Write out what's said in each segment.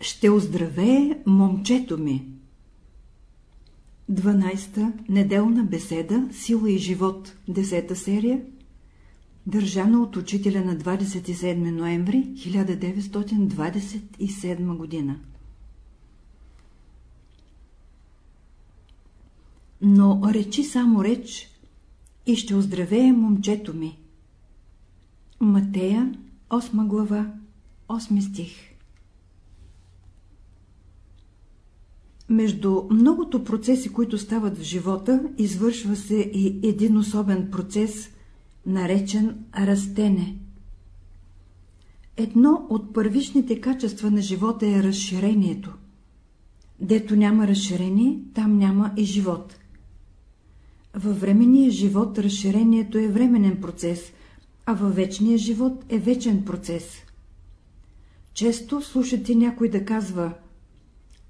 Ще оздравее момчето ми. 12. Неделна беседа Сила и живот. 10 серия. Държана от учителя на 27 ноември 1927 година. Но речи само реч и ще оздравее момчето ми. Матея, 8 глава, 8 стих Между многото процеси, които стават в живота, извършва се и един особен процес, наречен растене. Едно от първичните качества на живота е разширението. Дето няма разширение, там няма и живот. Във временния живот разширението е временен процес, а във вечния живот е вечен процес. Често слушате някой да казва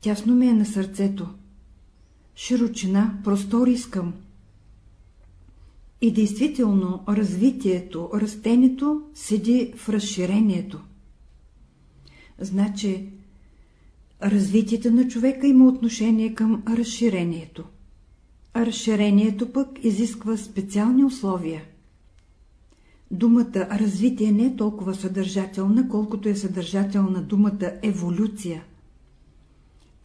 Тясно ми е на сърцето. Широчина, простор искам. И действително развитието, растението седи в разширението. Значи, развитието на човека има отношение към разширението. А разширението пък изисква специални условия. Думата развитие не е толкова съдържателна, колкото е съдържателна думата еволюция.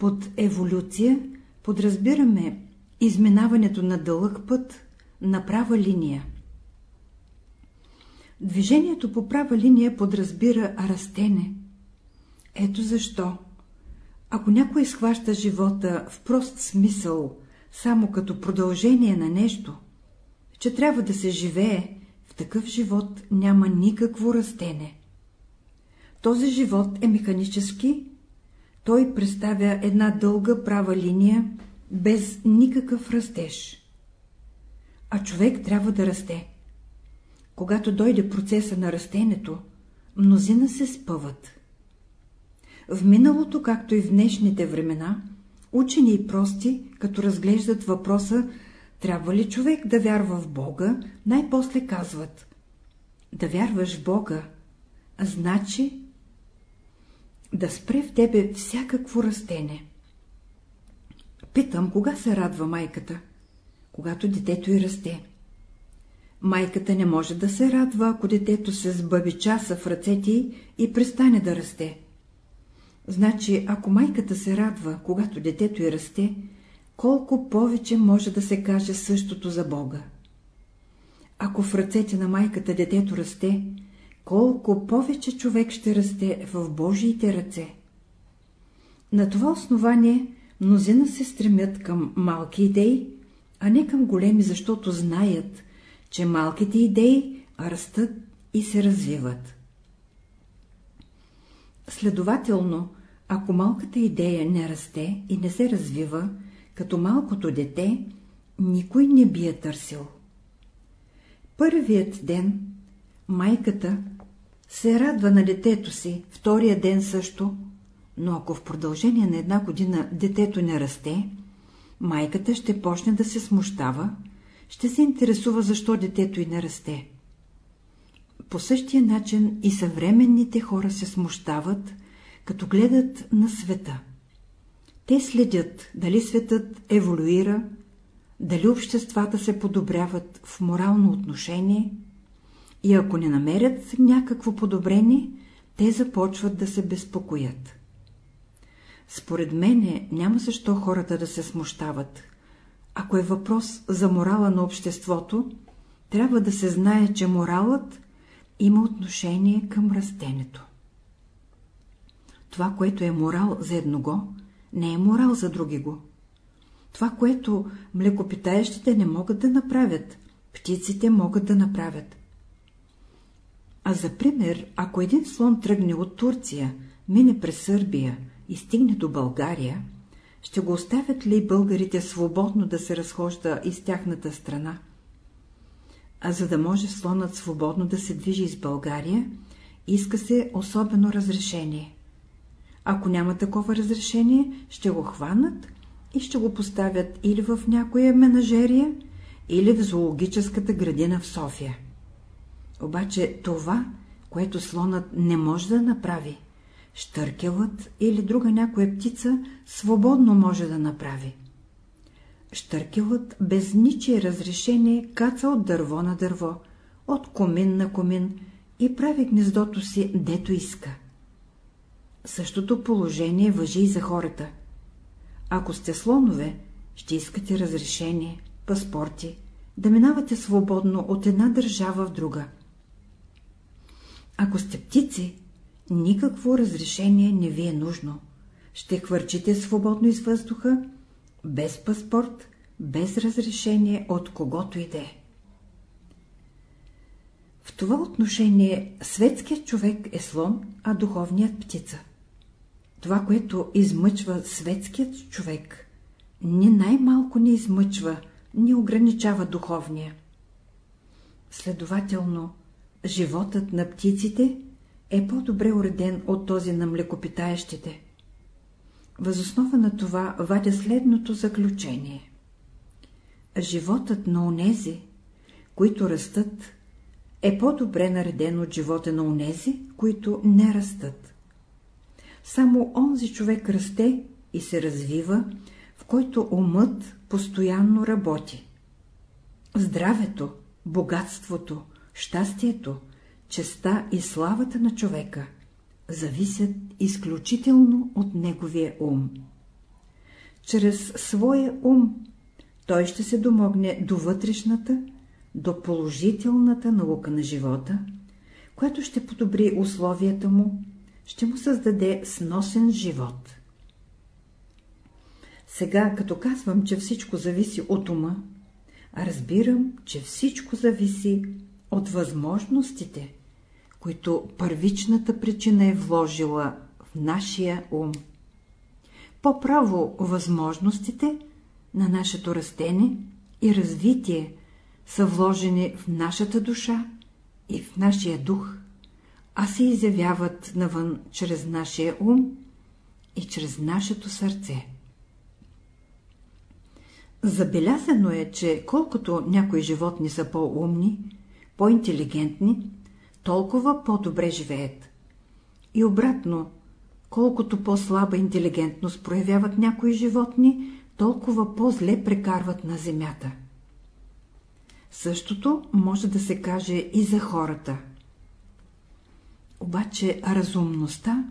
Под еволюция подразбираме изминаването на дълъг път на права линия. Движението по права линия подразбира растене. Ето защо. Ако някой схваща живота в прост смисъл, само като продължение на нещо, че трябва да се живее, в такъв живот няма никакво растене. Този живот е механически, той представя една дълга права линия, без никакъв растеж. А човек трябва да расте. Когато дойде процеса на растенето, мнозина се спъват. В миналото, както и в днешните времена, учени и прости, като разглеждат въпроса, трябва ли човек да вярва в Бога, най-после казват Да вярваш в Бога, значи да спре в тебе всякакво растене. Питам, кога се радва майката? Когато детето й расте. Майката не може да се радва, ако детето се сбъби часа в ръцете й и престане да расте. Значи, ако майката се радва, когато детето й расте, колко повече може да се каже същото за Бога. Ако в ръцете на майката детето расте, колко повече човек ще расте в Божиите ръце. На това основание мнозина се стремят към малки идеи, а не към големи, защото знаят, че малките идеи растат и се развиват. Следователно, ако малката идея не расте и не се развива, като малкото дете, никой не би я търсил. Първият ден майката се радва на детето си, втория ден също, но ако в продължение на една година детето не расте, майката ще почне да се смущава, ще се интересува защо детето й не расте. По същия начин и съвременните хора се смущават, като гледат на света. Те следят дали светът еволюира, дали обществата се подобряват в морално отношение и ако не намерят някакво подобрение, те започват да се безпокоят. Според мене няма защо хората да се смущават. Ако е въпрос за морала на обществото, трябва да се знае, че моралът има отношение към растенето. Това, което е морал за едного, не е морал за други го. Това, което млекопитаещите не могат да направят, птиците могат да направят. А за пример, ако един слон тръгне от Турция, мине през Сърбия и стигне до България, ще го оставят ли българите свободно да се разхожда из тяхната страна? А за да може слонът свободно да се движи из България, иска се особено разрешение. Ако няма такова разрешение, ще го хванат и ще го поставят или в някоя менажерия, или в зоологическата градина в София. Обаче това, което слонът не може да направи, штъркелът или друга някоя птица свободно може да направи. Штъркелът без ничие разрешение каца от дърво на дърво, от комин на комин и прави гнездото си дето иска. Същото положение въжи и за хората. Ако сте слонове, ще искате разрешение, паспорти, да минавате свободно от една държава в друга. Ако сте птици, никакво разрешение не ви е нужно. Ще хвърчите свободно из въздуха, без паспорт, без разрешение от когото иде. В това отношение светският човек е слон, а духовният птица. Това, което измъчва светският човек, ни най-малко не измъчва, ни ограничава духовния. Следователно, животът на птиците е по-добре уреден от този на млекопитаещите. Възоснова на това вадя следното заключение. Животът на онези, които растат, е по-добре нареден от живота на онези, които не растат. Само онзи човек расте и се развива, в който умът постоянно работи. Здравето, богатството, щастието, честа и славата на човека зависят изключително от неговия ум. Чрез своя ум той ще се домогне до вътрешната, до положителната наука на живота, която ще подобри условията му, ще му създаде сносен живот. Сега, като казвам, че всичко зависи от ума, разбирам, че всичко зависи от възможностите, които първичната причина е вложила в нашия ум. По-право възможностите на нашето растение и развитие са вложени в нашата душа и в нашия дух, а се изявяват навън чрез нашия ум и чрез нашето сърце. Забелязано е, че колкото някои животни са по-умни, по-интелигентни, толкова по-добре живеят. И обратно, колкото по-слаба интелигентност проявяват някои животни, толкова по-зле прекарват на земята. Същото може да се каже и за хората. Обаче разумността,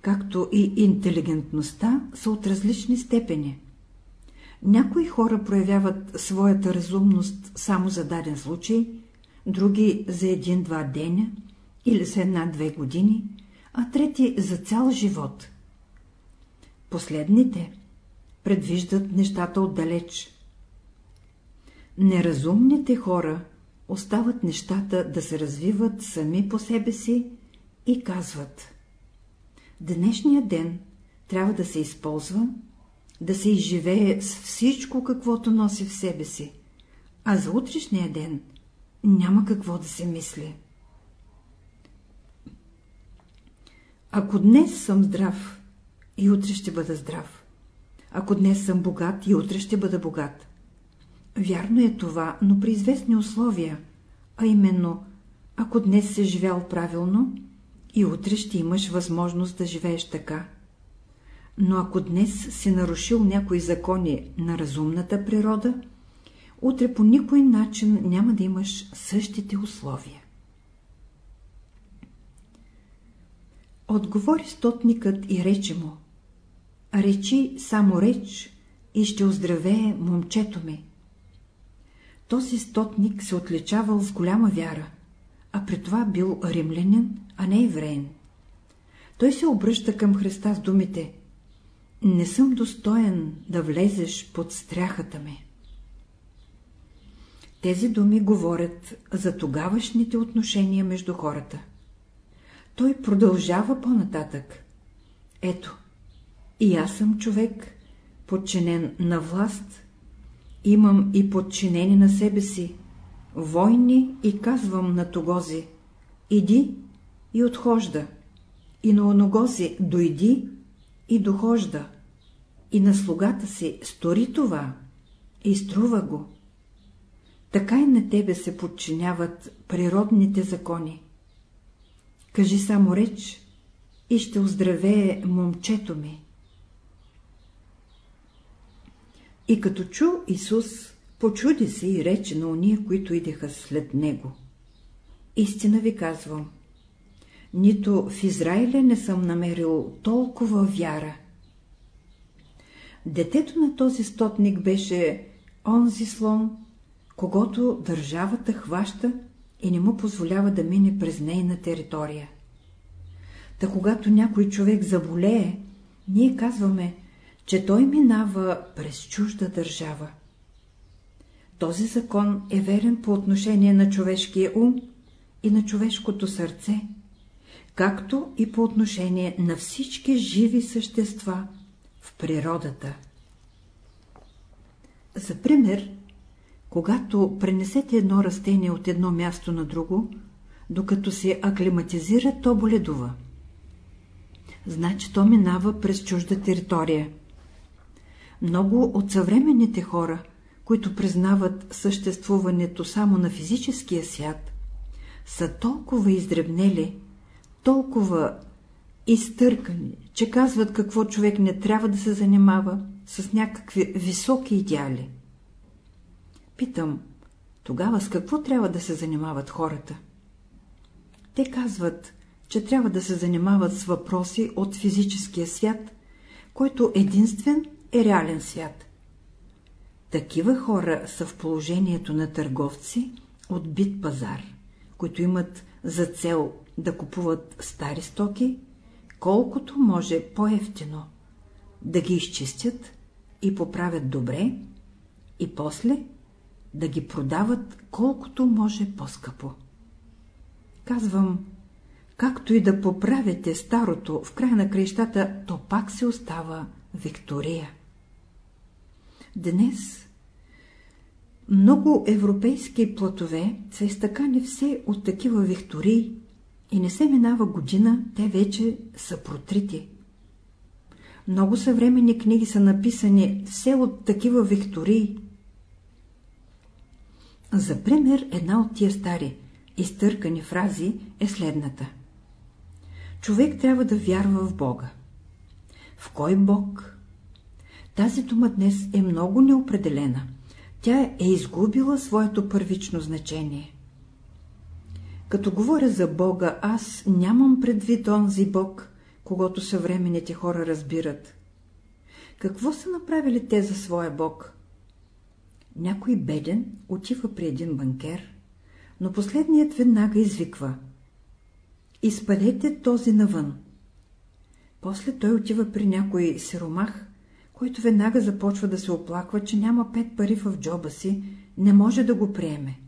както и интелигентността са от различни степени. Някои хора проявяват своята разумност само за даден случай, други за един-два деня или за една-две години, а трети за цял живот. Последните предвиждат нещата отдалеч. Неразумните хора остават нещата да се развиват сами по себе си и казват Днешния ден трябва да се използва, да се изживее с всичко, каквото носи в себе си, а за утрешния ден няма какво да се мисли. Ако днес съм здрав, и утре ще бъда здрав. Ако днес съм богат, и утре ще бъда богат. Вярно е това, но при известни условия, а именно, ако днес се живял правилно, и утре ще имаш възможност да живееш така. Но ако днес си нарушил някои закони на разумната природа, утре по никой начин няма да имаш същите условия. Отговори стотникът и рече му. Речи само реч и ще оздравее момчето ми. Този стотник се отличавал с голяма вяра, а при това бил римлянин, а не евреин. Той се обръща към Христа с думите Не съм достоен да влезеш под стряхата ми. Тези думи говорят за тогавашните отношения между хората. Той продължава по-нататък. Ето, и аз съм човек, подчинен на власт, имам и подчинени на себе си, войни и казвам на Тогози, иди и отхожда, и на Оногози дойди и дохожда, и на слугата си стори това и струва го. Така и на тебе се подчиняват природните закони. Кажи само реч и ще оздравее момчето ми. И като чу Исус, почуди се и рече на уния, които идеха след него. Истина ви казвам, нито в Израиля не съм намерил толкова вяра. Детето на този стотник беше онзи слон, когато държавата хваща и не му позволява да мине през нейна територия. Та когато някой човек заболее, ние казваме, че той минава през чужда държава. Този закон е верен по отношение на човешкия ум и на човешкото сърце, както и по отношение на всички живи същества в природата. За пример, когато пренесете едно растение от едно място на друго, докато се аклиматизира, то боледува. Значи то минава през чужда територия. Много от съвременните хора, които признават съществуването само на физическия свят, са толкова издребнели, толкова изтъркани, че казват какво човек не трябва да се занимава с някакви високи идеали. Питам, тогава с какво трябва да се занимават хората? Те казват, че трябва да се занимават с въпроси от физическия свят, който единствен е реален свят. Такива хора са в положението на търговци от бит пазар, които имат за цел да купуват стари стоки, колкото може по-ефтино, да ги изчистят и поправят добре, и после да ги продават колкото може по-скъпо. Казвам, както и да поправяте старото, в края на крещата, то пак се остава Виктория. Днес много европейски платове са изтъкани все от такива виктории и не се минава година, те вече са протрити. Много съвременни книги са написани все от такива виктории. За пример, една от тия стари, изтъркани фрази е следната. Човек трябва да вярва в Бога. В кой Бог? Тази дума днес е много неопределена. Тя е изгубила своето първично значение. Като говоря за Бога, аз нямам предвид онзи Бог, когато съвременните хора разбират. Какво са направили те за своя Бог? Някой беден отива при един банкер, но последният веднага извиква. Изпалете този навън. После той отива при някой сиромах, който веднага започва да се оплаква, че няма пет пари в джоба си, не може да го приеме.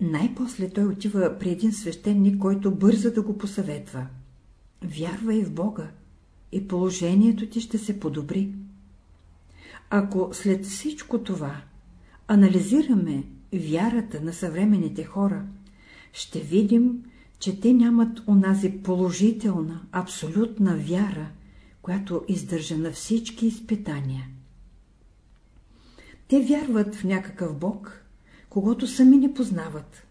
Най-после той отива при един свещеник, който бърза да го посъветва. Вярвай в Бога и положението ти ще се подобри. Ако след всичко това анализираме вярата на съвременните хора, ще видим, че те нямат онази положителна, абсолютна вяра, която издържа на всички изпитания. Те вярват в някакъв Бог, когато сами не познават.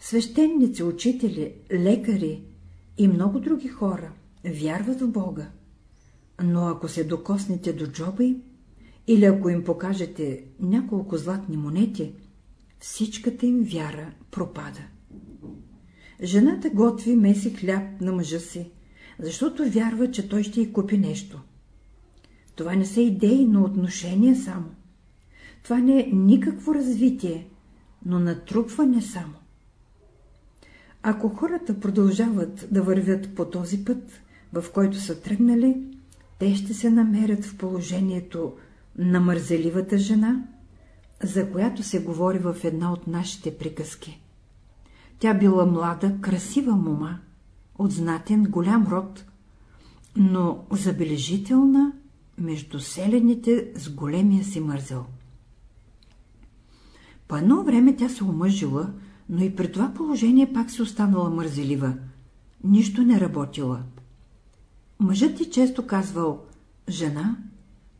Свещеници, учители, лекари и много други хора вярват в Бога, но ако се докоснете до джоба им, или ако им покажете няколко златни монети, всичката им вяра пропада. Жената готви меси хляб на мъжа си, защото вярва, че той ще й купи нещо. Това не са идеи, но отношения само. Това не е никакво развитие, но натрупване само. Ако хората продължават да вървят по този път, в който са тръгнали, те ще се намерят в положението на мързеливата жена, за която се говори в една от нашите приказки. Тя била млада, красива мума, от знатен голям род, но забележителна между селените с големия си мързел. По едно време тя се омъжила, но и при това положение пак се останала мързелива. Нищо не работила. Мъжът ти често казвал, жена,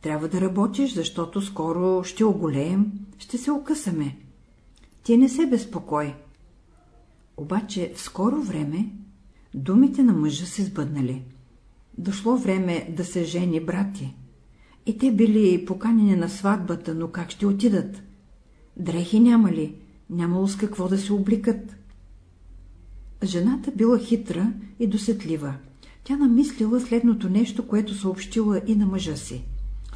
трябва да работиш, защото скоро ще оголеем, ще се окъсаме. Ти не се безпокой. Обаче в скоро време Думите на мъжа се сбъднали. Дошло време да се жени брати. И те били поканени на сватбата, но как ще отидат? Дрехи няма ли? Нямало с какво да се обликат. Жената била хитра и досетлива. Тя намислила следното нещо, което съобщила и на мъжа си.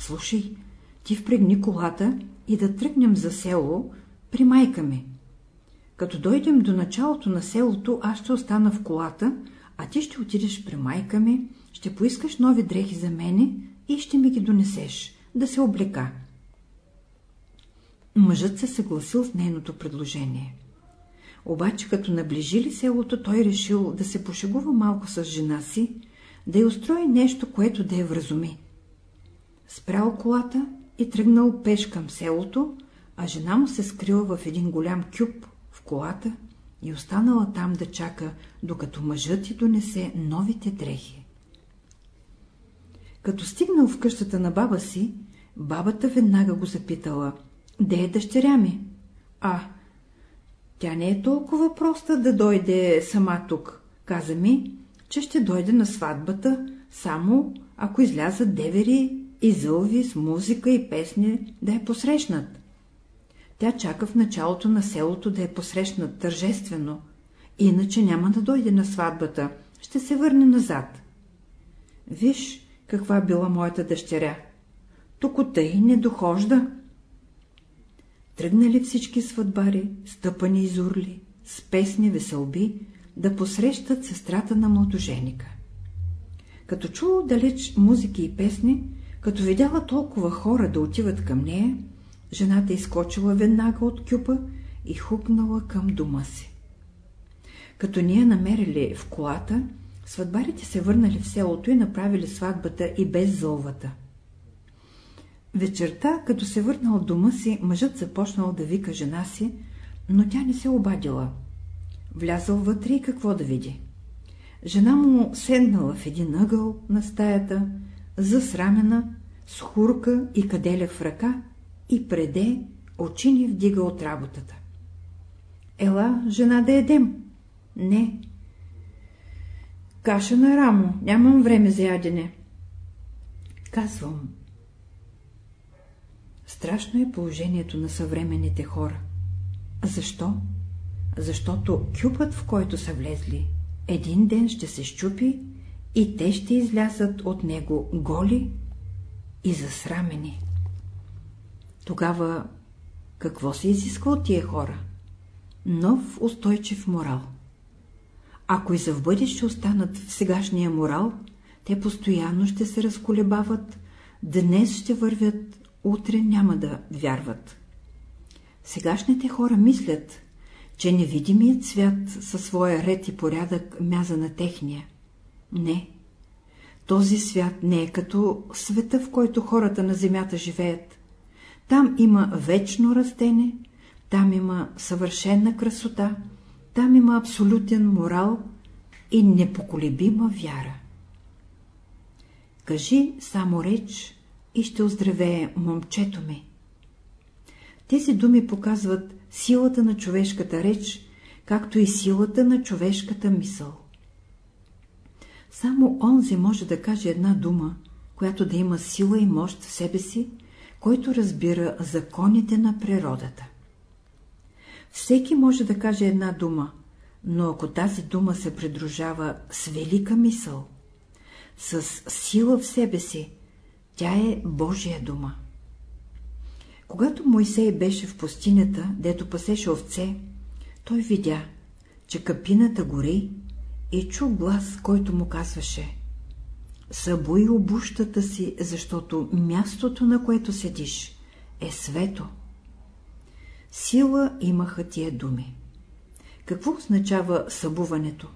Слушай, ти впрегни колата и да тръгнем за село при майка ми. Като дойдем до началото на селото, аз ще остана в колата, а ти ще отидеш при майка ми, ще поискаш нови дрехи за мене и ще ми ги донесеш, да се облека. Мъжът се съгласил с нейното предложение. Обаче, като наближили селото, той решил да се пошегува малко с жена си, да й устрои нещо, което да я вразуми. Спрял колата и тръгнал пеш към селото, а жена му се скрила в един голям кюб в колата и останала там да чака, докато мъжът ти донесе новите дрехи. Като стигнал в къщата на баба си, бабата веднага го запитала, «Де е дъщеря ми?» «А, тя не е толкова проста да дойде сама тук. Каза ми, че ще дойде на сватбата, само ако излязат девери и зълви с музика и песни да я посрещнат. Тя чака в началото на селото да я посрещнат тържествено, иначе няма да дойде на сватбата, ще се върне назад. Виж, каква била моята дъщеря. Тук тъй не дохожда. Тръгнали всички сватбари, стъпани изурли, с песни веселби, да посрещат сестрата на младоженика. Като чула далеч музики и песни, като видяла толкова хора да отиват към нея, жената изкочила веднага от кюпа и хукнала към дома си. Като ние намерили в колата, сватбарите се върнали в селото и направили сватбата и без зълвата. Вечерта, като се върнал от дома си, мъжът започнал да вика жена си, но тя не се обадила. Влязъл вътре и какво да види? Жена му седнала в един ъгъл на стаята, засрамена, с хурка и каделя в ръка и преде очи ни вдига от работата. Ела, жена да едем. Не. Каша на рамо, нямам време за ядене. Казвам. Страшно е положението на съвременните хора. Защо? Защото кюпът, в който са влезли, един ден ще се щупи и те ще излязат от него голи и засрамени. Тогава какво се изисква от тия хора? Нов устойчив морал. Ако и за в бъдеще останат в сегашния морал, те постоянно ще се разколебават, днес ще вървят, утре няма да вярват. Сегашните хора мислят, че невидимият свят със своя ред и порядък мяза на техния. Не. Този свят не е като света, в който хората на земята живеят. Там има вечно растене, там има съвършена красота, там има абсолютен морал и непоколебима вяра. Кажи само реч и ще оздравее момчето ми. Тези думи показват силата на човешката реч, както и силата на човешката мисъл. Само онзи може да каже една дума, която да има сила и мощ в себе си, който разбира законите на природата. Всеки може да каже една дума, но ако тази дума се придружава с велика мисъл, с сила в себе си, тя е Божия дума. Когато Мойсей беше в пустинята, дето пасеше овце, той видя, че капината гори и чу глас, който му казваше Събуй обущата си, защото мястото, на което седиш, е свето. Сила имаха тия думи. Какво означава събуването?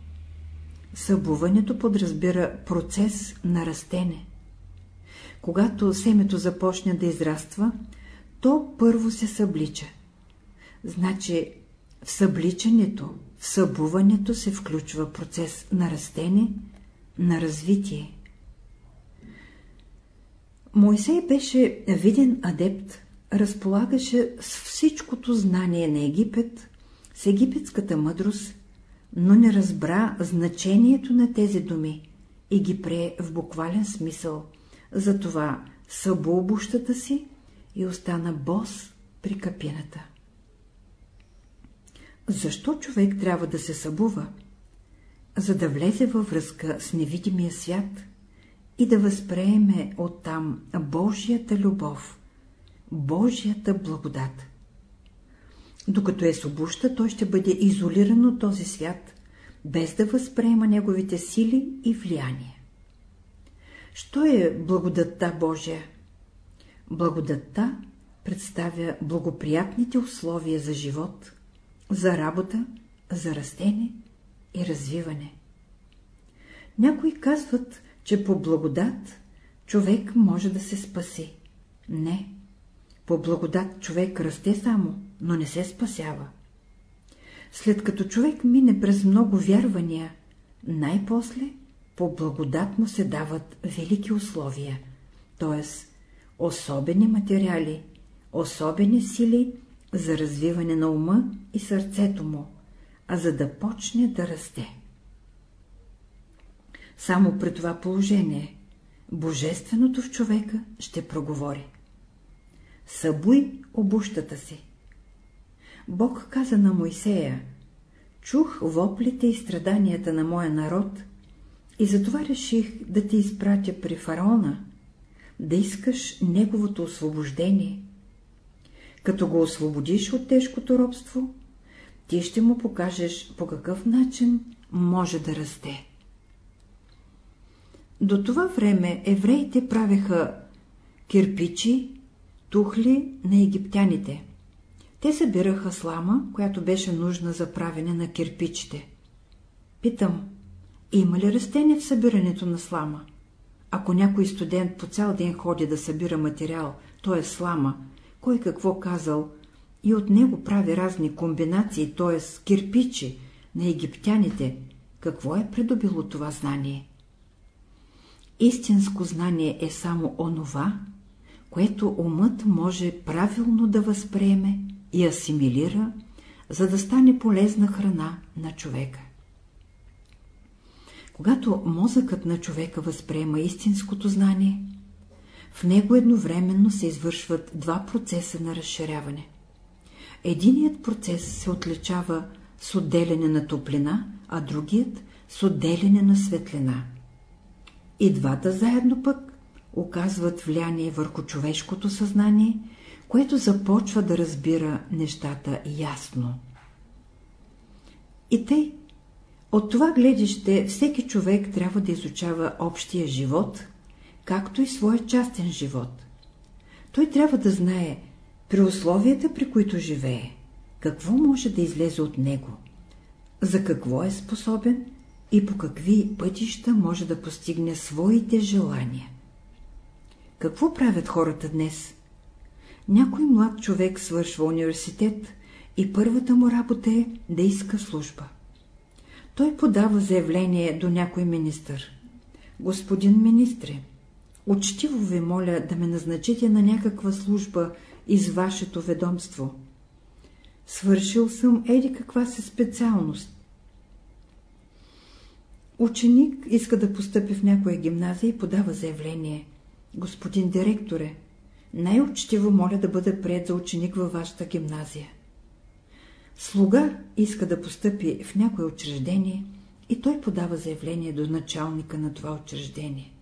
Събуването подразбира процес на растене. Когато семето започне да израства, то първо се съблича. Значи в събличането, събуването се включва процес на растене, на развитие. Мойсей беше виден адепт, разполагаше с всичкото знание на Египет, с египетската мъдрост, но не разбра значението на тези думи и ги пре в буквален смисъл. Затова събу обущата си и остана бос при капината. Защо човек трябва да се събува? За да влезе във връзка с невидимия свят и да възприеме оттам Божията любов, Божията благодат. Докато е с обуща, той ще бъде изолиран от този свят, без да възприема неговите сили и влияние. Що е благодатта Божия? Благодатта представя благоприятните условия за живот, за работа, за растение и развиване. Някои казват, че по благодат човек може да се спаси. Не, по благодат човек расте само, но не се спасява. След като човек мине през много вярвания, най-после по благодат му се дават велики условия, т.е. особени материали, особени сили за развиване на ума и сърцето му, а за да почне да расте. Само при това положение Божественото в човека ще проговори. Събуй обущата си. Бог каза на Моисея, чух воплите и страданията на моя народ и затова реших да ти изпратя при фараона, да искаш неговото освобождение. Като го освободиш от тежкото робство, ти ще му покажеш по какъв начин може да расте. До това време евреите правеха кирпичи, тухли на египтяните. Те събираха слама, която беше нужна за правене на кирпичите. Питам, има ли растение в събирането на слама? Ако някой студент по цял ден ходи да събира материал, то е слама, кой какво казал, и от него прави разни комбинации, т.е. кирпичи на египтяните, какво е придобило това знание? Истинско знание е само онова, което умът може правилно да възприеме и асимилира, за да стане полезна храна на човека. Когато мозъкът на човека възприема истинското знание, в него едновременно се извършват два процеса на разширяване. Единият процес се отличава с отделяне на топлина, а другият с отделяне на светлина. И двата заедно пък оказват влияние върху човешкото съзнание, което започва да разбира нещата ясно. И тъй, от това гледище всеки човек трябва да изучава общия живот, както и своя частен живот. Той трябва да знае, при условията, при които живее, какво може да излезе от него, за какво е способен и по какви пътища може да постигне своите желания. Какво правят хората днес? Някой млад човек свършва университет и първата му работа е да иска служба. Той подава заявление до някой министър. Господин министре, учтиво ви моля да ме назначите на някаква служба из вашето ведомство. Свършил съм еди каква се специалност. Ученик иска да постъпи в някоя гимназия и подава заявление. Господин директоре, най-учтиво моля да бъда прият за ученик във вашата гимназия. Слуга иска да постъпи в някое учреждение и той подава заявление до началника на това учреждение.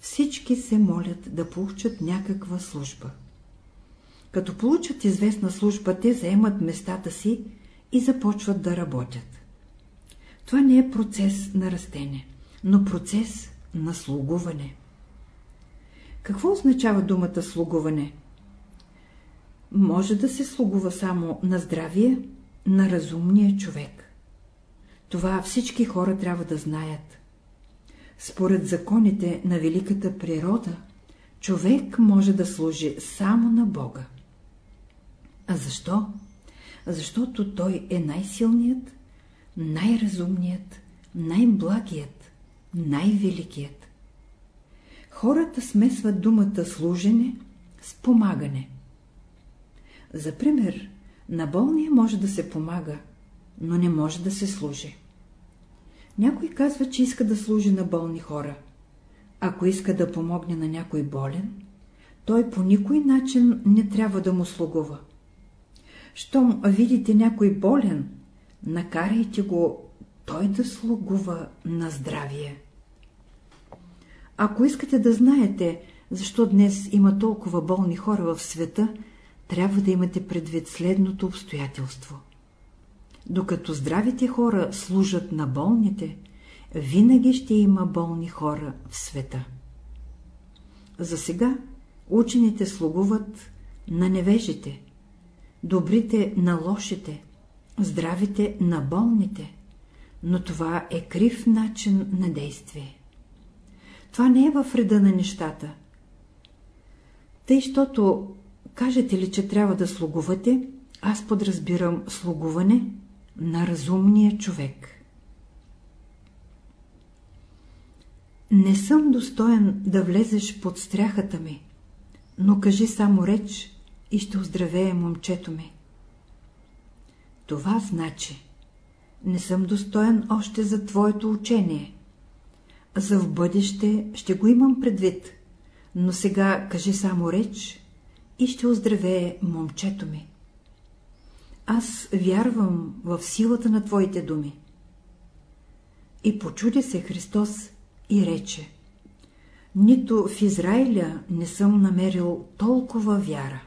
Всички се молят да получат някаква служба. Като получат известна служба, те заемат местата си и започват да работят. Това не е процес на растение, но процес на слугуване. Какво означава думата слугуване? Може да се слугува само на здравие, на разумния човек. Това всички хора трябва да знаят. Според законите на великата природа, човек може да служи само на Бога. А защо? Защото той е най-силният, най-разумният, най-благият, най-великият. Хората смесват думата служене с помагане. За пример, на болния може да се помага, но не може да се служи. Някой казва, че иска да служи на болни хора. Ако иска да помогне на някой болен, той по никой начин не трябва да му слугува. Щом видите някой болен, накарайте го той да слугува на здравие. Ако искате да знаете, защо днес има толкова болни хора в света, трябва да имате предвид следното обстоятелство. Докато здравите хора служат на болните, винаги ще има болни хора в света. За сега учените слугуват на невежите, добрите на лошите, здравите на болните, но това е крив начин на действие. Това не е в реда на нещата. Тъй, щото кажете ли, че трябва да слугувате, аз подразбирам слугуване на разумния човек. Не съм достоен да влезеш под стряхата ми, но кажи само реч и ще оздравее момчето ми. Това значи, не съм достоен още за твоето учение. За в бъдеще ще го имам предвид, но сега кажи само реч и ще оздравее момчето ми. Аз вярвам в силата на твоите думи. И почуди се Христос и рече, нито в Израиля не съм намерил толкова вяра.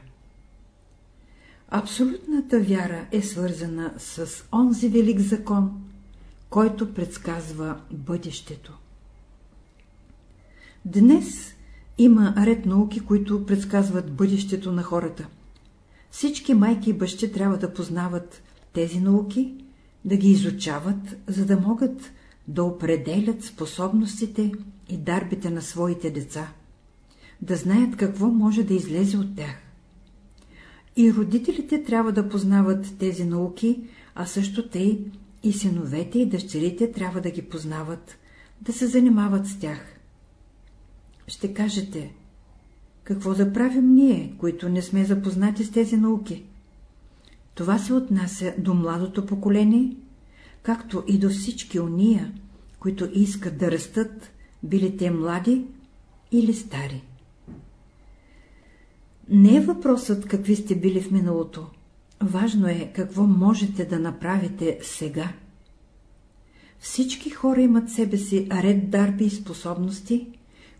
Абсолютната вяра е свързана с онзи велик закон, който предсказва бъдещето. Днес има ред науки, които предсказват бъдещето на хората. Всички майки и бащи трябва да познават тези науки, да ги изучават, за да могат да определят способностите и дарбите на своите деца, да знаят какво може да излезе от тях. И родителите трябва да познават тези науки, а също тъй и синовете и дъщерите трябва да ги познават, да се занимават с тях. Ще кажете, какво да правим ние, които не сме запознати с тези науки? Това се отнася до младото поколение, както и до всички уния, които искат да растат, били те млади или стари. Не е въпросът какви сте били в миналото. Важно е какво можете да направите сега. Всички хора имат себе си ред дарби и способности,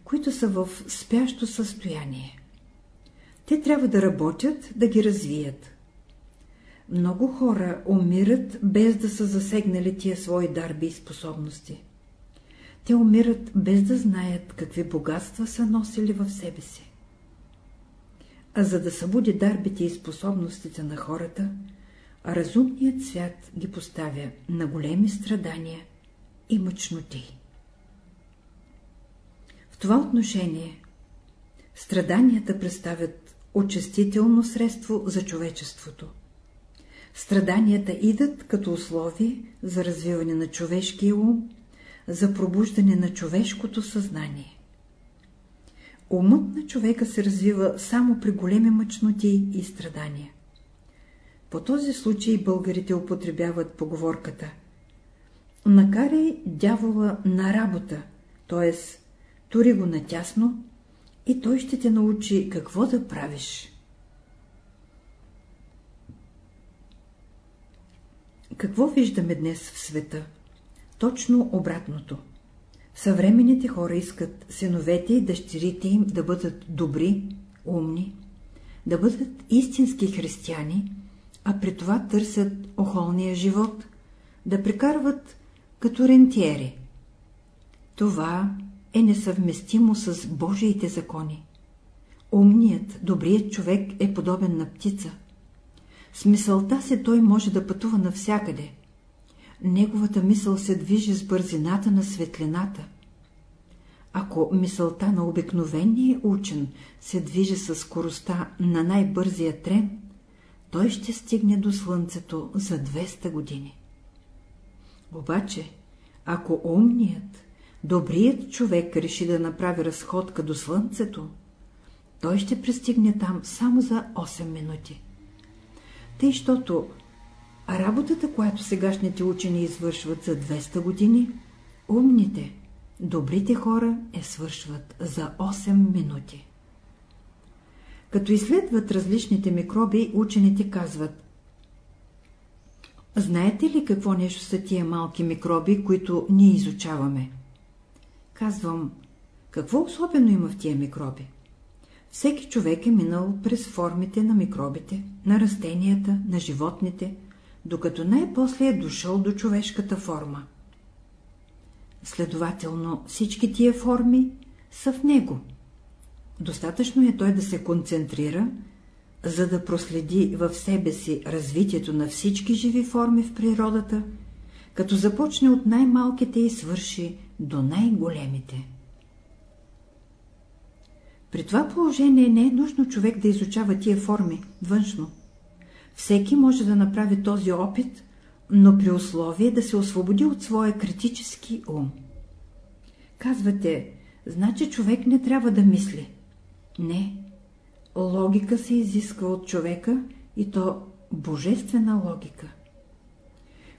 които са в спящо състояние. Те трябва да работят, да ги развият. Много хора умират, без да са засегнали тия свои дарби и способности. Те умират, без да знаят какви богатства са носили в себе си. А за да събуди дарбите и способностите на хората, разумният свят ги поставя на големи страдания и мъчноти. Това отношение страданията представят очистително средство за човечеството. Страданията идат като условие за развиване на човешкия ум, за пробуждане на човешкото съзнание. Умът на човека се развива само при големи мъчноти и страдания. По този случай българите употребяват поговорката Накарай дявола на работа, т.е. тури го натясно и той ще те научи какво да правиш. Какво виждаме днес в света? Точно обратното. Съвременните хора искат синовете и дъщерите им да бъдат добри, умни, да бъдат истински християни, а при това търсят охолния живот, да прекарват като рентиери. Това е несъвместимо с Божиите закони. Умният, добрият човек е подобен на птица. С мисълта си той може да пътува навсякъде, неговата мисъл се движи с бързината на светлината. Ако мисълта на обикновения учен се движи с скоростта на най-бързия трен, той ще стигне до Слънцето за 200 години. Обаче, ако умният, добрият човек реши да направи разходка до Слънцето, той ще пристигне там само за 8 минути. Тъй, щото работата, която сегашните учени извършват за 200 години, умните, добрите хора е свършват за 8 минути. Като изследват различните микроби, учените казват Знаете ли какво нещо са тия малки микроби, които ние изучаваме? Казвам, какво особено има в тия микроби? Всеки човек е минал през формите на микробите, на растенията, на животните, докато най-после е дошъл до човешката форма. Следователно, всички тия форми са в него. Достатъчно е той да се концентрира, за да проследи в себе си развитието на всички живи форми в природата, като започне от най-малките и свърши до най-големите. При това положение не е нужно човек да изучава тия форми външно. Всеки може да направи този опит, но при условие да се освободи от своя критически ум. Казвате, значи човек не трябва да мисли. Не. Логика се изисква от човека и то божествена логика.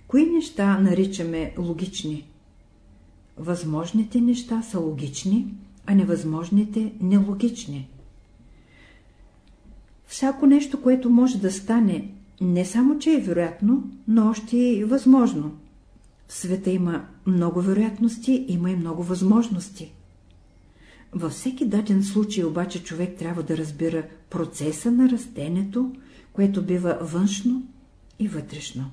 Кои неща наричаме логични? Възможните неща са логични, а невъзможните нелогични. Всяко нещо, което може да стане, не само, че е вероятно, но още и възможно. В света има много вероятности, има и много възможности. Във всеки даден случай обаче човек трябва да разбира процеса на растението, което бива външно и вътрешно.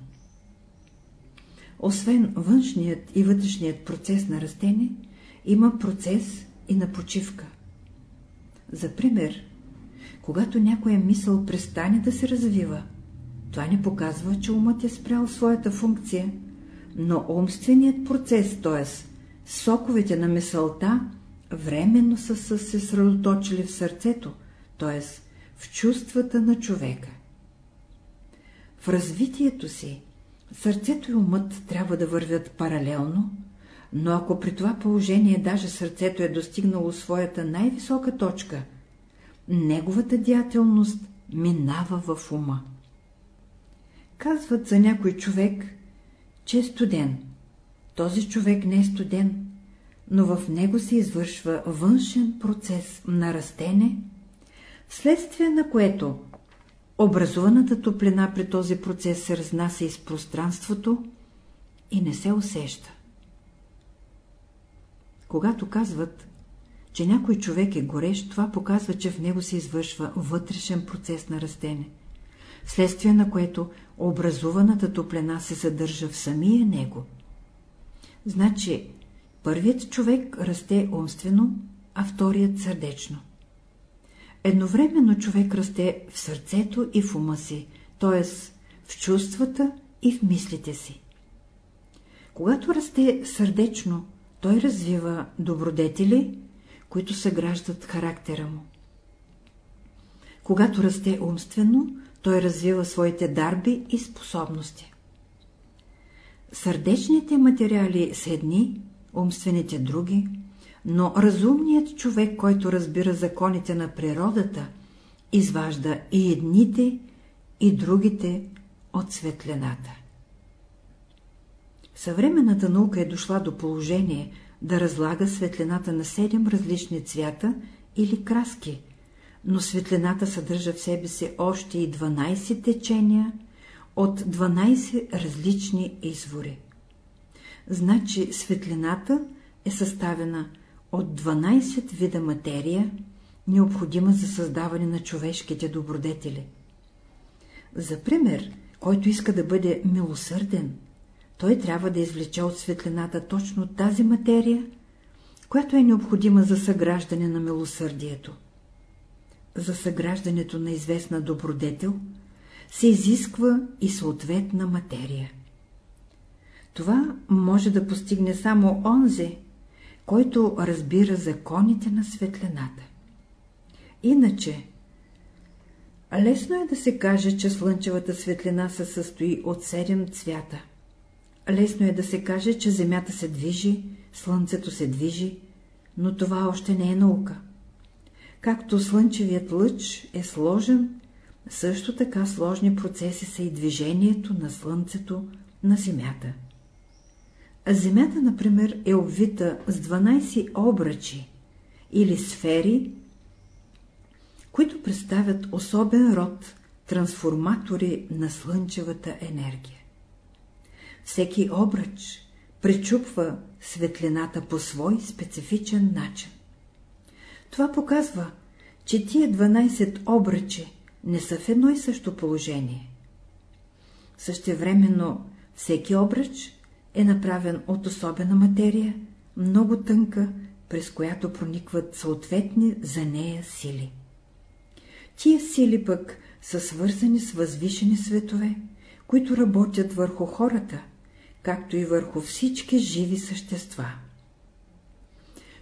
Освен външният и вътрешният процес на растение, има процес и на почивка. За пример, когато някоя мисъл престане да се развива, това не показва, че умът е спрял своята функция, но умственият процес, т.е. соковете на мисълта, временно са се съсредоточили в сърцето, т.е. в чувствата на човека. В развитието си сърцето и умът трябва да вървят паралелно, но ако при това положение даже сърцето е достигнало своята най-висока точка, неговата деятелност минава в ума. Казват за някой човек, че е студен. Този човек не е студен, но в него се извършва външен процес на растене, вследствие на което образуваната топлина при този процес се разнася из пространството и не се усеща. Когато казват, че някой човек е горещ, това показва, че в него се извършва вътрешен процес на растене, вследствие на което образуваната топлина се съдържа в самия него. Значи, първият човек расте умствено, а вторият сърдечно. Едновременно човек расте в сърцето и в ума си, т.е. в чувствата и в мислите си. Когато расте сърдечно, той развива добродетели, които съграждат характера му. Когато расте умствено, той развива своите дарби и способности. Сърдечните материали са едни, умствените други, но разумният човек, който разбира законите на природата, изважда и едните, и другите от светлината. Съвременната наука е дошла до положение да разлага светлината на седем различни цвята или краски, но светлината съдържа в себе си още и 12 течения от 12 различни извори. Значи светлината е съставена от 12 вида материя, необходима за създаване на човешките добродетели. За пример, който иска да бъде милосърден, той трябва да извлече от светлината точно тази материя, която е необходима за съграждане на милосърдието. За съграждането на известна добродетел се изисква и съответна материя. Това може да постигне само онзе, който разбира законите на светлината. Иначе, лесно е да се каже, че слънчевата светлина се състои от седем цвята. Лесно е да се каже, че Земята се движи, Слънцето се движи, но това още не е наука. Както слънчевият лъч е сложен, също така сложни процеси са и движението на Слънцето на Земята. Земята, например, е обвита с 12 обръчи или сфери, които представят особен род трансформатори на слънчевата енергия. Всеки обръч пречупва светлината по свой специфичен начин. Това показва, че тия 12 обръчи не са в едно и също положение. Същевременно всеки обръч е направен от особена материя, много тънка, през която проникват съответни за нея сили. Тия сили пък са свързани с възвишени светове, които работят върху хората, както и върху всички живи същества.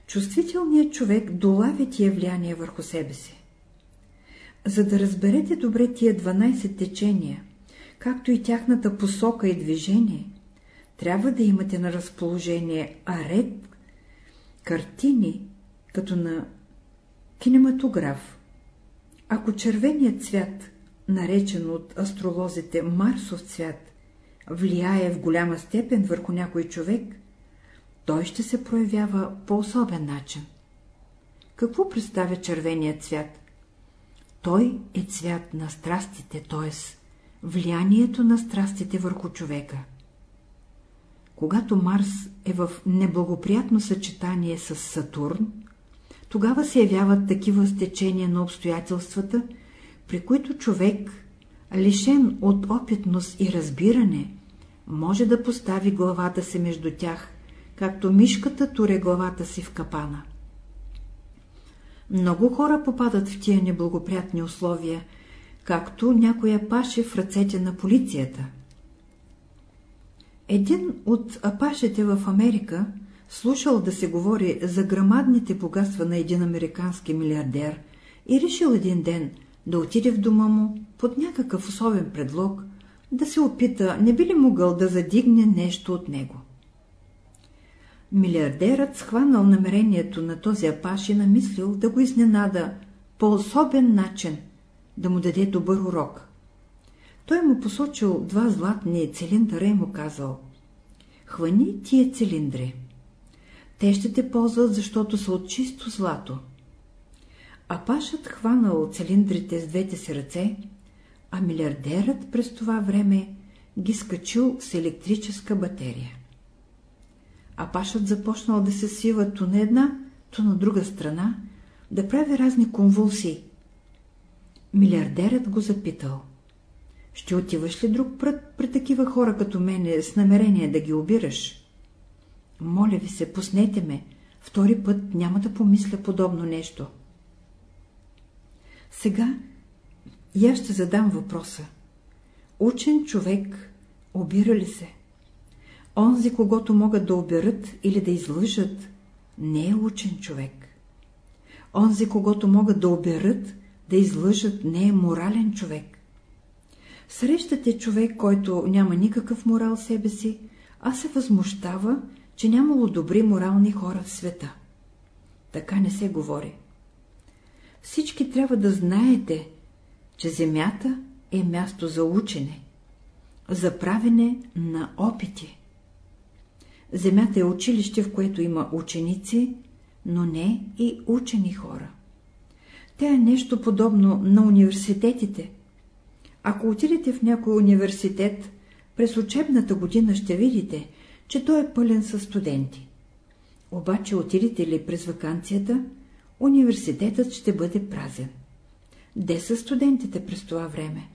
Чувствителният човек долавя тия влияния върху себе си. За да разберете добре тия 12 течения, както и тяхната посока и движение, трябва да имате на разположение аред картини, като на кинематограф. Ако червеният цвят, наречен от астролозите Марсов цвят, влияе в голяма степен върху някой човек, той ще се проявява по особен начин. Какво представя червеният цвят? Той е цвят на страстите, т.е. влиянието на страстите върху човека. Когато Марс е в неблагоприятно съчетание с Сатурн, тогава се явяват такива стечения на обстоятелствата, при които човек, лишен от опитност и разбиране, може да постави главата си между тях, както мишката туре главата си в капана. Много хора попадат в тия неблагоприятни условия, както някоя паше в ръцете на полицията. Един от апашите в Америка слушал да се говори за грамадните богатства на един американски милиардер и решил един ден да отиде в дома му под някакъв особен предлог, да се опита, не би ли могъл да задигне нещо от него. Милиардерът схванал намерението на този апаш и намислил да го изненада по особен начин, да му даде добър урок. Той му посочил два златни цилиндъра и му казал «Хвани тия цилиндри. Те ще те ползват, защото са от чисто злато». Апашът хванал цилиндрите с двете си ръце, а милиардерът през това време ги скачил с електрическа батерия а пашът започнал да се свива то на една, то на друга страна, да прави разни конвулсии. Милиардерът го запитал. Ще отиваш ли друг път при такива хора като мене с намерение да ги обираш? Моля ви се, пуснете ме, втори път няма да помисля подобно нещо. Сега я ще задам въпроса. Учен човек обира ли се? Онзи, когато могат да оберат или да излъжат, не е учен човек. Онзи, когато могат да оберат, да излъжат, не е морален човек. Срещате човек, който няма никакъв морал в себе си, а се възмущава, че нямало добри морални хора в света. Така не се говори. Всички трябва да знаете, че земята е място за учене, за правене на опити. Земята е училище, в което има ученици, но не и учени хора. Тя е нещо подобно на университетите. Ако отидете в някой университет, през учебната година ще видите, че той е пълен със студенти. Обаче отидете ли през вакансията, университетът ще бъде празен. Де са студентите през това време?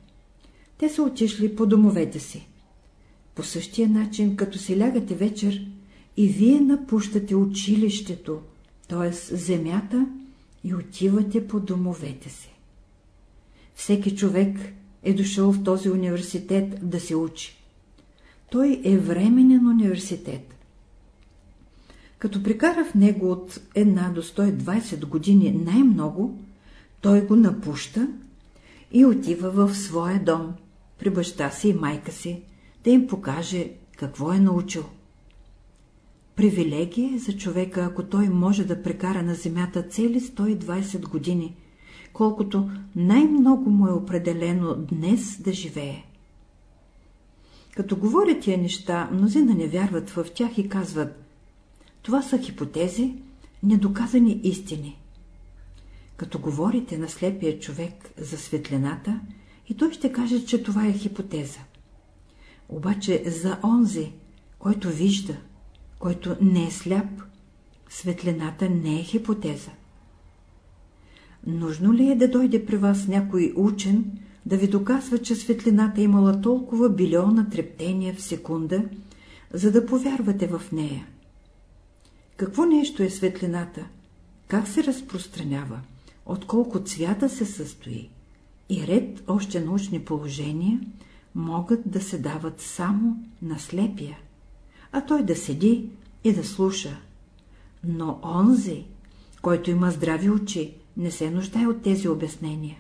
Те са отишли по домовете си. По същия начин, като се лягате вечер, и вие напущате училището, т.е. земята, и отивате по домовете си. Всеки човек е дошъл в този университет да се учи. Той е временен университет. Като прикара в него от една до 120 години най-много, той го напуща и отива в своя дом, при баща си и майка си, да им покаже какво е научил. Привилегия е за човека, ако той може да прекара на земята цели 120 години, колкото най-много му е определено днес да живее. Като говорят тия неща, мнозина не вярват в тях и казват това са хипотези, недоказани истини. Като говорите на слепия човек за светлината, и той ще каже, че това е хипотеза. Обаче за онзи, който вижда, който не е сляп, светлината не е хипотеза. Нужно ли е да дойде при вас някой учен, да ви доказва, че светлината имала толкова билиона трептения в секунда, за да повярвате в нея? Какво нещо е светлината? Как се разпространява? От колко цвята се състои? И ред още научни положения могат да се дават само на слепия, а той да седи и да слуша. Но онзи, който има здрави очи, не се нуждае от тези обяснения.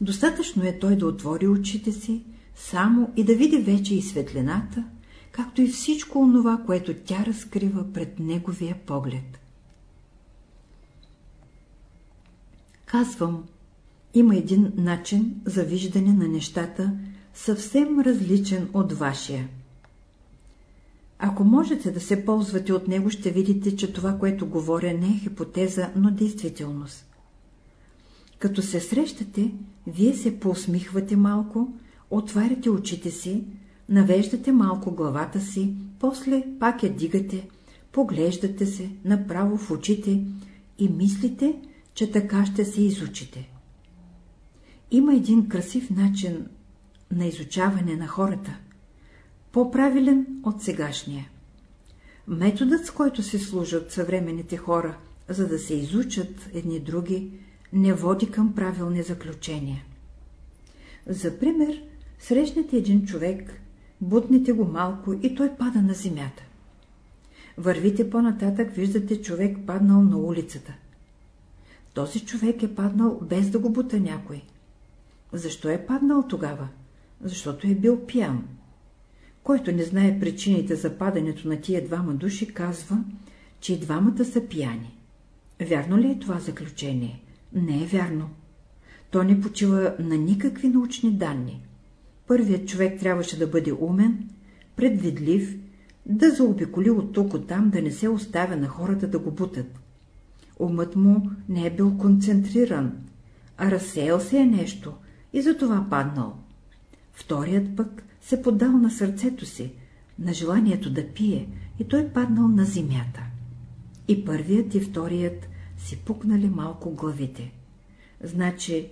Достатъчно е той да отвори очите си, само и да види вече и светлината, както и всичко онова, което тя разкрива пред неговия поглед. Казвам, има един начин за виждане на нещата, съвсем различен от вашия. Ако можете да се ползвате от него, ще видите, че това, което говоря, не е хипотеза, но действителност. Като се срещате, вие се поусмихвате малко, отваряте очите си, навеждате малко главата си, после пак я дигате, поглеждате се направо в очите и мислите, че така ще се изучите. Има един красив начин на изучаване на хората, по-правилен от сегашния. Методът, с който се служат съвременните хора, за да се изучат едни други, не води към правилни заключения. За пример, срещнете един човек, бутнете го малко и той пада на земята. Вървите по-нататък, виждате човек паднал на улицата. Този човек е паднал без да го бута някой. Защо е паднал тогава? Защото е бил пиян. Който не знае причините за падането на тия двама души, казва, че и двамата са пияни. Вярно ли е това заключение? Не е вярно. То не почива на никакви научни данни. Първият човек трябваше да бъде умен, предвидлив, да заобиколи от тук от там, да не се оставя на хората да го бутат. Умът му не е бил концентриран, а разсеял се е нещо и затова паднал. Вторият пък се поддал на сърцето си, на желанието да пие, и той паднал на земята. И първият и вторият си пукнали малко главите. Значи,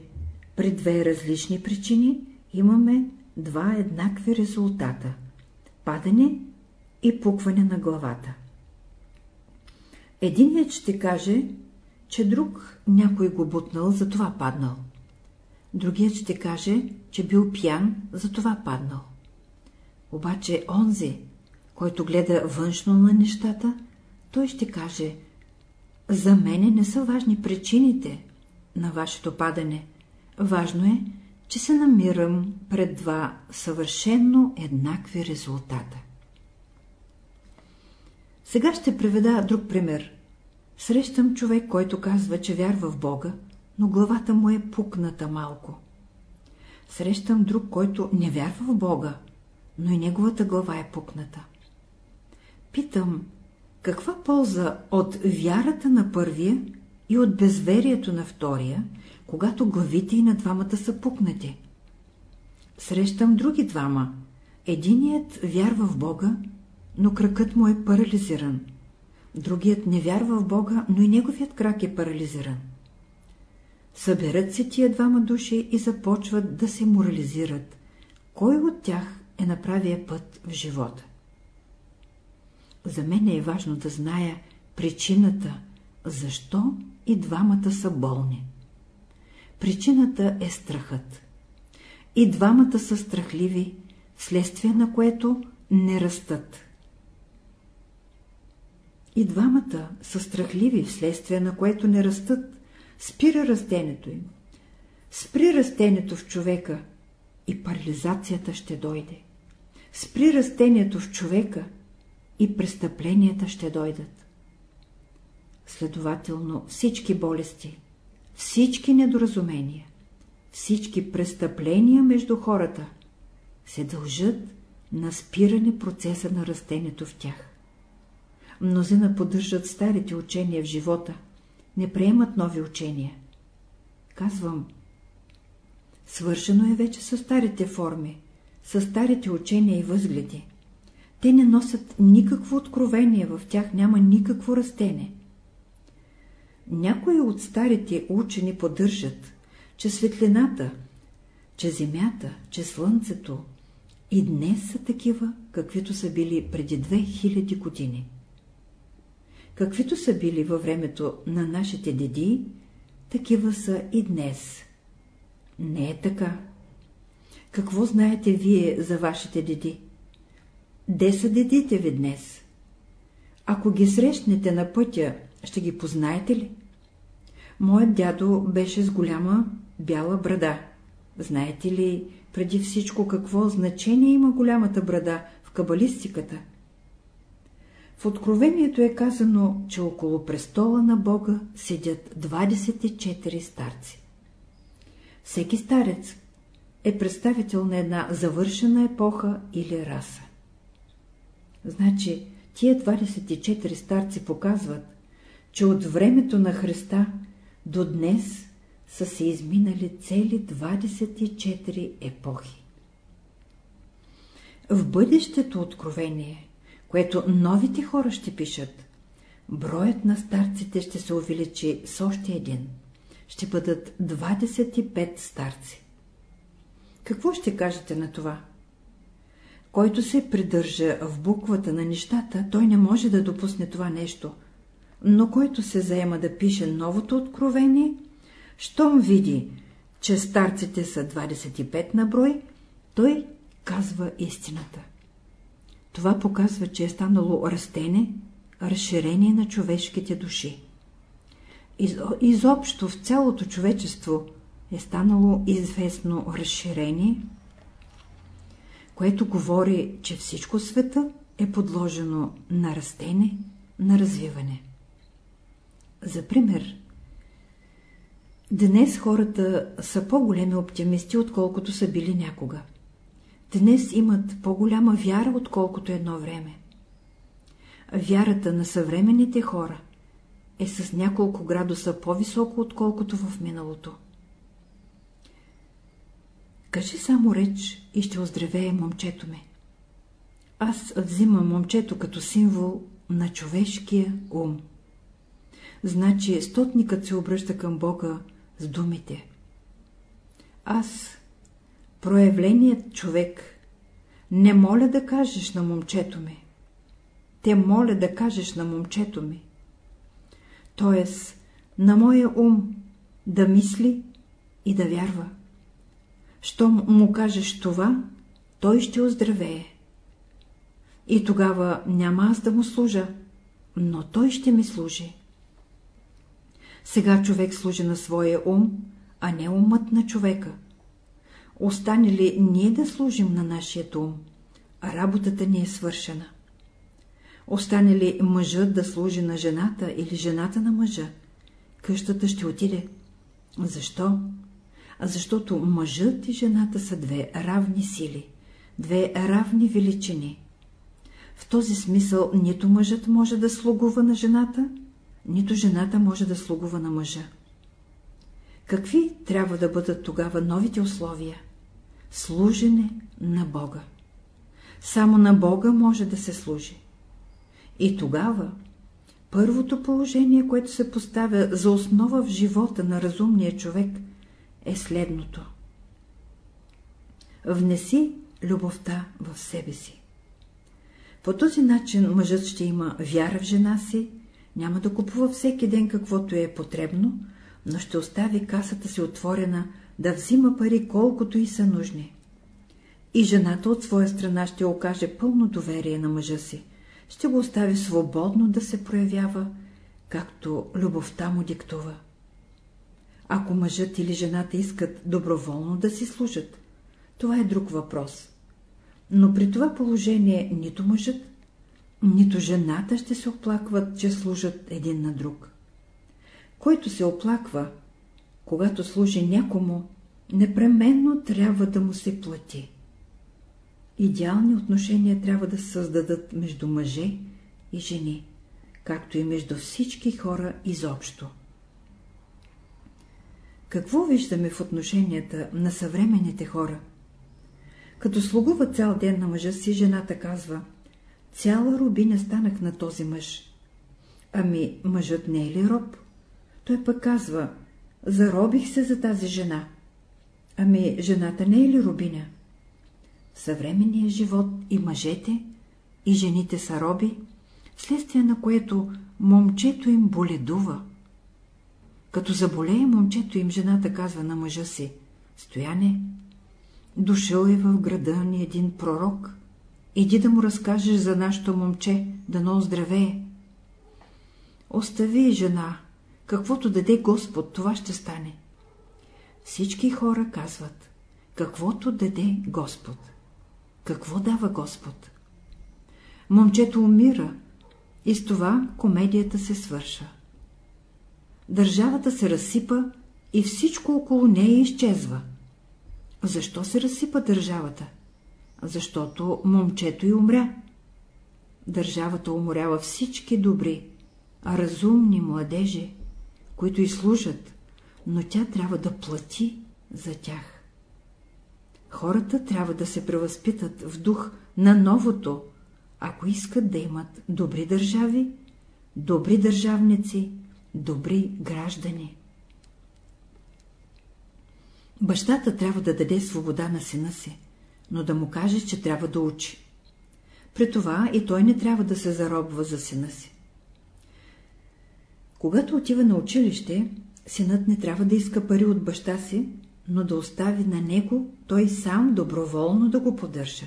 при две различни причини имаме два еднакви резултата – падане и пукване на главата. Единият ще каже, че друг някой го бутнал, затова паднал. Другият ще каже, че бил пиян, затова паднал. Обаче онзи, който гледа външно на нещата, той ще каже, за мене не са важни причините на вашето падане. Важно е, че се намирам пред два съвършенно еднакви резултата. Сега ще приведа друг пример. Срещам човек, който казва, че вярва в Бога, но главата му е пукната малко. Срещам друг, който не вярва в Бога, но и неговата глава е пукната. Питам, каква полза от вярата на първия и от безверието на втория, когато главите и на двамата са пукнати? Срещам други двама. Единият вярва в Бога, но кракът му е парализиран. Другият не вярва в Бога, но и неговият крак е парализиран. Съберат се тия двама души и започват да се морализират. Кой от тях е на правия път в живота? За мен е важно да зная причината, защо и двамата са болни. Причината е страхът. И двамата са страхливи, вследствие на което не растат. И двамата са страхливи, вследствие на което не растат, спира растението им. Спри растението в човека и парализацията ще дойде. Спри растението в човека и престъпленията ще дойдат. Следователно всички болести, всички недоразумения, всички престъпления между хората се дължат на спиране процеса на растението в тях. Мнозина поддържат старите учения в живота, не приемат нови учения. Казвам, свършено е вече с старите форми, с старите учения и възгледи. Те не носят никакво откровение, в тях няма никакво растение. Някои от старите учени поддържат, че светлината, че земята, че слънцето и днес са такива, каквито са били преди 2000 години. Каквито са били във времето на нашите деди, такива са и днес. Не е така. Какво знаете вие за вашите деди? Де са дедите ви днес? Ако ги срещнете на пътя, ще ги познаете ли? Моят дядо беше с голяма бяла брада. Знаете ли преди всичко какво значение има голямата брада в кабалистиката? В Откровението е казано, че около престола на Бога седят 24 старци. Всеки старец е представител на една завършена епоха или раса. Значи, тия 24 старци показват, че от времето на Христа до днес са се изминали цели 24 епохи. В бъдещето откровение, което новите хора ще пишат, броят на старците ще се увеличи с още един. Ще бъдат 25 старци. Какво ще кажете на това? Който се придържа в буквата на нещата, той не може да допусне това нещо, но който се заема да пише новото откровение, щом види, че старците са 25 на брой, той казва истината. Това показва, че е станало растене, разширение на човешките души. Из, изобщо в цялото човечество е станало известно разширение, което говори, че всичко света е подложено на растене, на развиване. За пример, днес хората са по-големи оптимисти, отколкото са били някога. Днес имат по-голяма вяра, отколкото едно време. Вярата на съвременните хора е с няколко градуса по-високо, отколкото в миналото. Кажи само реч и ще оздравее момчето ми. Аз взимам момчето като символ на човешкия ум. Значи стотникът се обръща към Бога с думите. Аз, проявленият човек, не моля да кажеш на момчето ми. Те моля да кажеш на момчето ми. Тоест, на моя ум да мисли и да вярва. Щом му кажеш това, той ще оздравее. И тогава няма аз да му служа, но той ще ми служи. Сега човек служи на своя ум, а не умът на човека. Остане ли ние да служим на нашия ум, а работата ни е свършена. Остане ли мъжът да служи на жената или жената на мъжа, къщата ще отиде. Защо? Защото мъжът и жената са две равни сили, две равни величини. В този смисъл нито мъжът може да слугува на жената, нито жената може да слугува на мъжа. Какви трябва да бъдат тогава новите условия? Служене на Бога. Само на Бога може да се служи. И тогава първото положение, което се поставя за основа в живота на разумния човек, е следното. Внеси любовта в себе си. По този начин мъжът ще има вяра в жена си, няма да купува всеки ден каквото е потребно, но ще остави касата си отворена да взима пари колкото и са нужни. И жената от своя страна ще окаже пълно доверие на мъжа си, ще го остави свободно да се проявява, както любовта му диктува. Ако мъжът или жената искат доброволно да си служат, това е друг въпрос. Но при това положение нито мъжът, нито жената ще се оплакват, че служат един на друг. Който се оплаква, когато служи някому, непременно трябва да му се плати. Идеални отношения трябва да създадат между мъже и жени, както и между всички хора изобщо. Какво виждаме в отношенията на съвременните хора? Като слугува цял ден на мъжа си, жената казва Цяла рубиня станах на този мъж. Ами, мъжът не е ли роб? Той пък казва Заробих се за тази жена. Ами, жената не е ли рубиня? В съвременния живот и мъжете, и жените са роби, вследствие на което момчето им боледува. Като заболее момчето им, жената казва на мъжа си, Стояне, дошъл е в града ни един пророк, иди да му разкажеш за нашето момче, да но оздравее. Остави, жена, каквото даде Господ, това ще стане. Всички хора казват, каквото даде Господ. Какво дава Господ? Момчето умира и с това комедията се свърша. Държавата се разсипа и всичко около нея изчезва. Защо се разсипа държавата? Защото момчето й умря. Държавата уморява всички добри, разумни младежи, които и служат, но тя трябва да плати за тях. Хората трябва да се превъзпитат в дух на новото, ако искат да имат добри държави, добри държавници, добри граждани. Бащата трябва да даде свобода на сина си, но да му каже, че трябва да учи. При това и той не трябва да се заробва за сина си. Когато отива на училище, синът не трябва да иска пари от баща си, но да остави на него той сам доброволно да го поддържа.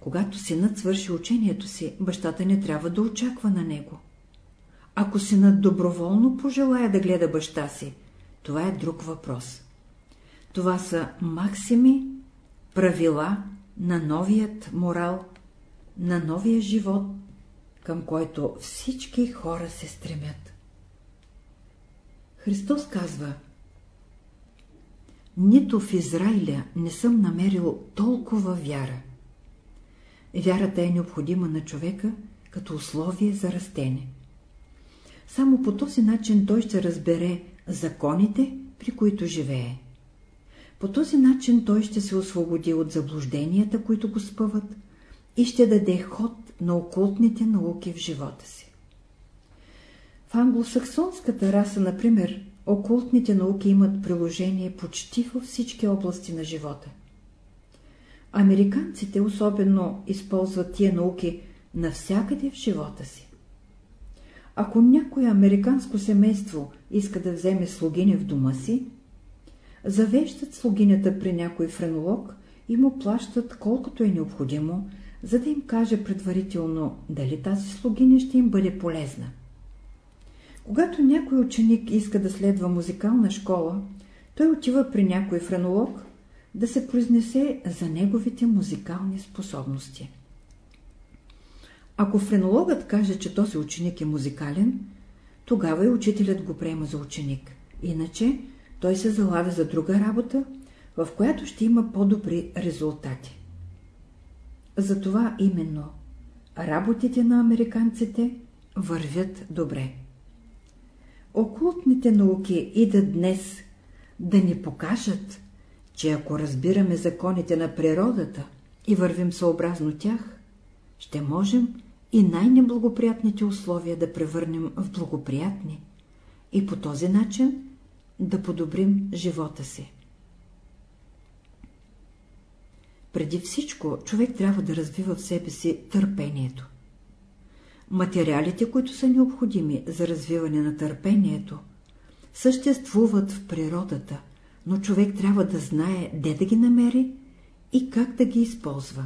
Когато синът свърши учението си, бащата не трябва да очаква на него. Ако синът доброволно пожелая да гледа баща си, това е друг въпрос. Това са максими, правила на новият морал, на новия живот, към който всички хора се стремят. Христос казва Нито в Израиля не съм намерил толкова вяра. Вярата е необходима на човека като условие за растене. Само по този начин той ще разбере законите, при които живее. По този начин той ще се освободи от заблужденията, които го спъват, и ще даде ход на окултните науки в живота си. В англосаксонската раса, например, окултните науки имат приложение почти във всички области на живота. Американците особено използват тия науки навсякъде в живота си. Ако някое американско семейство иска да вземе слугиня в дома си, завеждат слугинята при някой френолог и му плащат колкото е необходимо, за да им каже предварително дали тази слугиня ще им бъде полезна. Когато някой ученик иска да следва музикална школа, той отива при някой френолог да се произнесе за неговите музикални способности. Ако френологът каже, че този ученик е музикален, тогава и учителят го приема за ученик. Иначе той се залавя за друга работа, в която ще има по-добри резултати. Затова именно работите на американците вървят добре. Окултните науки идат днес да ни покажат, че ако разбираме законите на природата и вървим съобразно тях, ще можем и най-неблагоприятните условия да превърнем в благоприятни и по този начин да подобрим живота си. Преди всичко, човек трябва да развива в себе си търпението. Материалите, които са необходими за развиване на търпението, съществуват в природата, но човек трябва да знае де да ги намери и как да ги използва.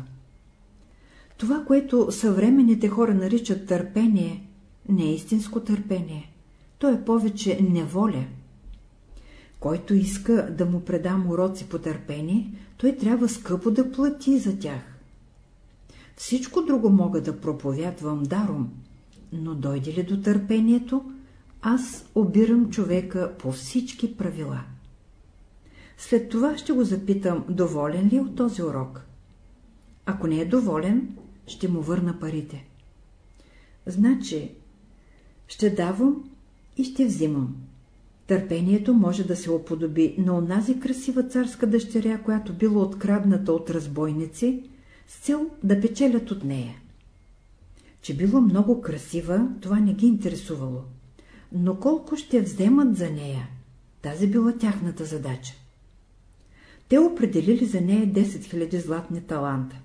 Това, което съвременните хора наричат търпение, не е истинско търпение. То е повече неволя. Който иска да му предам уроци по търпение, той трябва скъпо да плати за тях. Всичко друго мога да проповядвам даром, но дойде ли до търпението, аз обирам човека по всички правила. След това ще го запитам, доволен ли е от този урок. Ако не е доволен, ще му върна парите. Значи, ще давам и ще взимам. Търпението може да се оподоби на онази красива царска дъщеря, която била открадната от разбойници, с цел да печелят от нея. Че било много красива, това не ги интересувало. Но колко ще вземат за нея, тази била тяхната задача. Те определили за нея 10 000 златни таланта.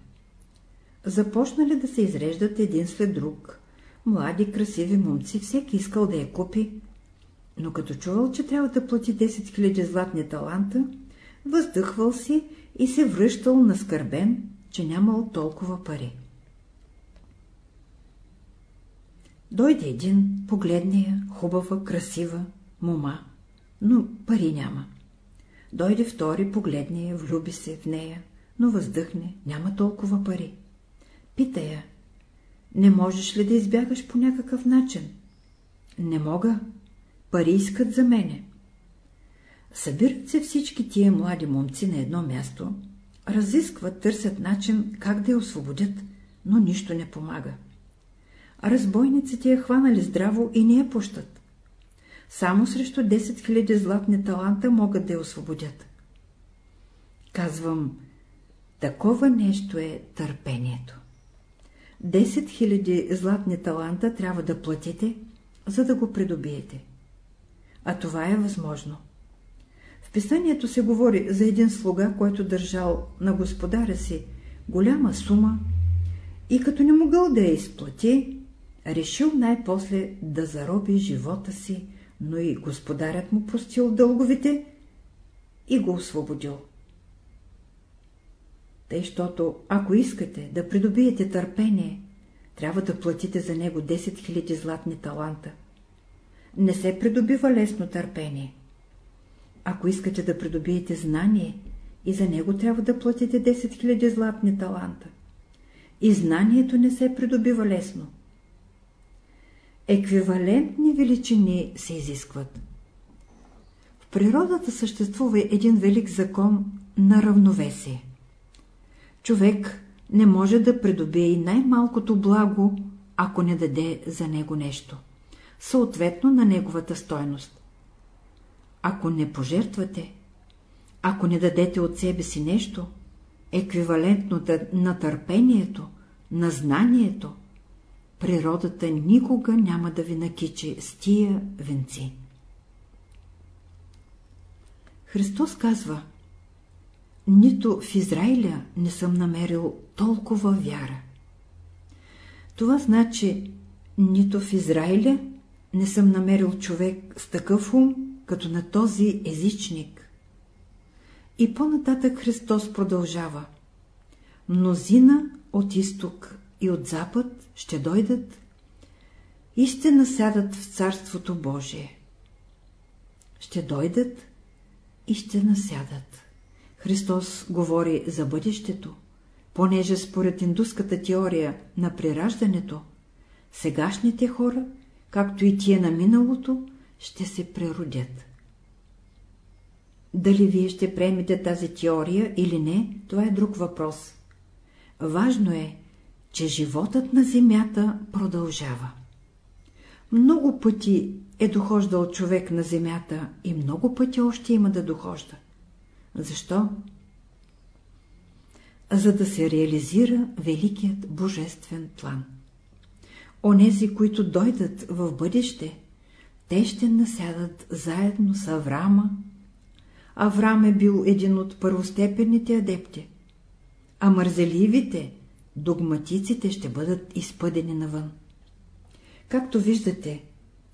Започнали да се изреждат един след друг. Млади, красиви момци, всеки искал да я купи, но като чувал, че трябва да плати 10 000 златни таланта, въздъхвал си и се връщал наскърбен, че нямал толкова пари. Дойде един, погледния, хубава, красива, мома, но пари няма. Дойде втори, погледния, влюби се в нея, но въздъхне, няма толкова пари. Пита я, не можеш ли да избягаш по някакъв начин? Не мога, пари искат за мене. Събират се всички тия млади момци на едно място, разискват, търсят начин как да я освободят, но нищо не помага. Разбойниците я хванали здраво и не я пущат. Само срещу 10 000 златни таланта могат да я освободят. Казвам, такова нещо е търпението. 10 000 златни таланта трябва да платите, за да го придобиете а това е възможно. В писанието се говори за един слуга, който държал на господаря си голяма сума и като не могъл да я изплати, решил най-после да зароби живота си, но и господарят му простил дълговите и го освободил. Тъй, щото, ако искате да придобиете търпение, трябва да платите за него 10 000 златни таланта не се придобива лесно търпение. Ако искате да придобиете знание, и за него трябва да платите 10 000 златни таланта. И знанието не се придобива лесно. Еквивалентни величини се изискват. В природата съществува един велик закон на равновесие. Човек не може да придобие и най-малкото благо, ако не даде за него нещо съответно на неговата стойност. Ако не пожертвате, ако не дадете от себе си нещо, еквивалентно на търпението, на знанието, природата никога няма да ви накичи с тия венци. Христос казва, нито в Израиля не съм намерил толкова вяра. Това значи, нито в Израиля, не съм намерил човек с такъв ум, като на този езичник. И по-нататък Христос продължава. Мнозина от изток и от запад ще дойдат и ще насядат в Царството Божие. Ще дойдат и ще насядат. Христос говори за бъдещето, понеже според индуската теория на прираждането, сегашните хора както и тия на миналото, ще се преродят. Дали вие ще приемете тази теория или не, това е друг въпрос. Важно е, че животът на земята продължава. Много пъти е дохождал човек на земята и много пъти още има да дохожда. Защо? За да се реализира великият божествен план онези, които дойдат в бъдеще, те ще насядат заедно с Аврама. Аврам е бил един от първостепенните адепти, а мързеливите, догматиците ще бъдат изпъдени навън. Както виждате,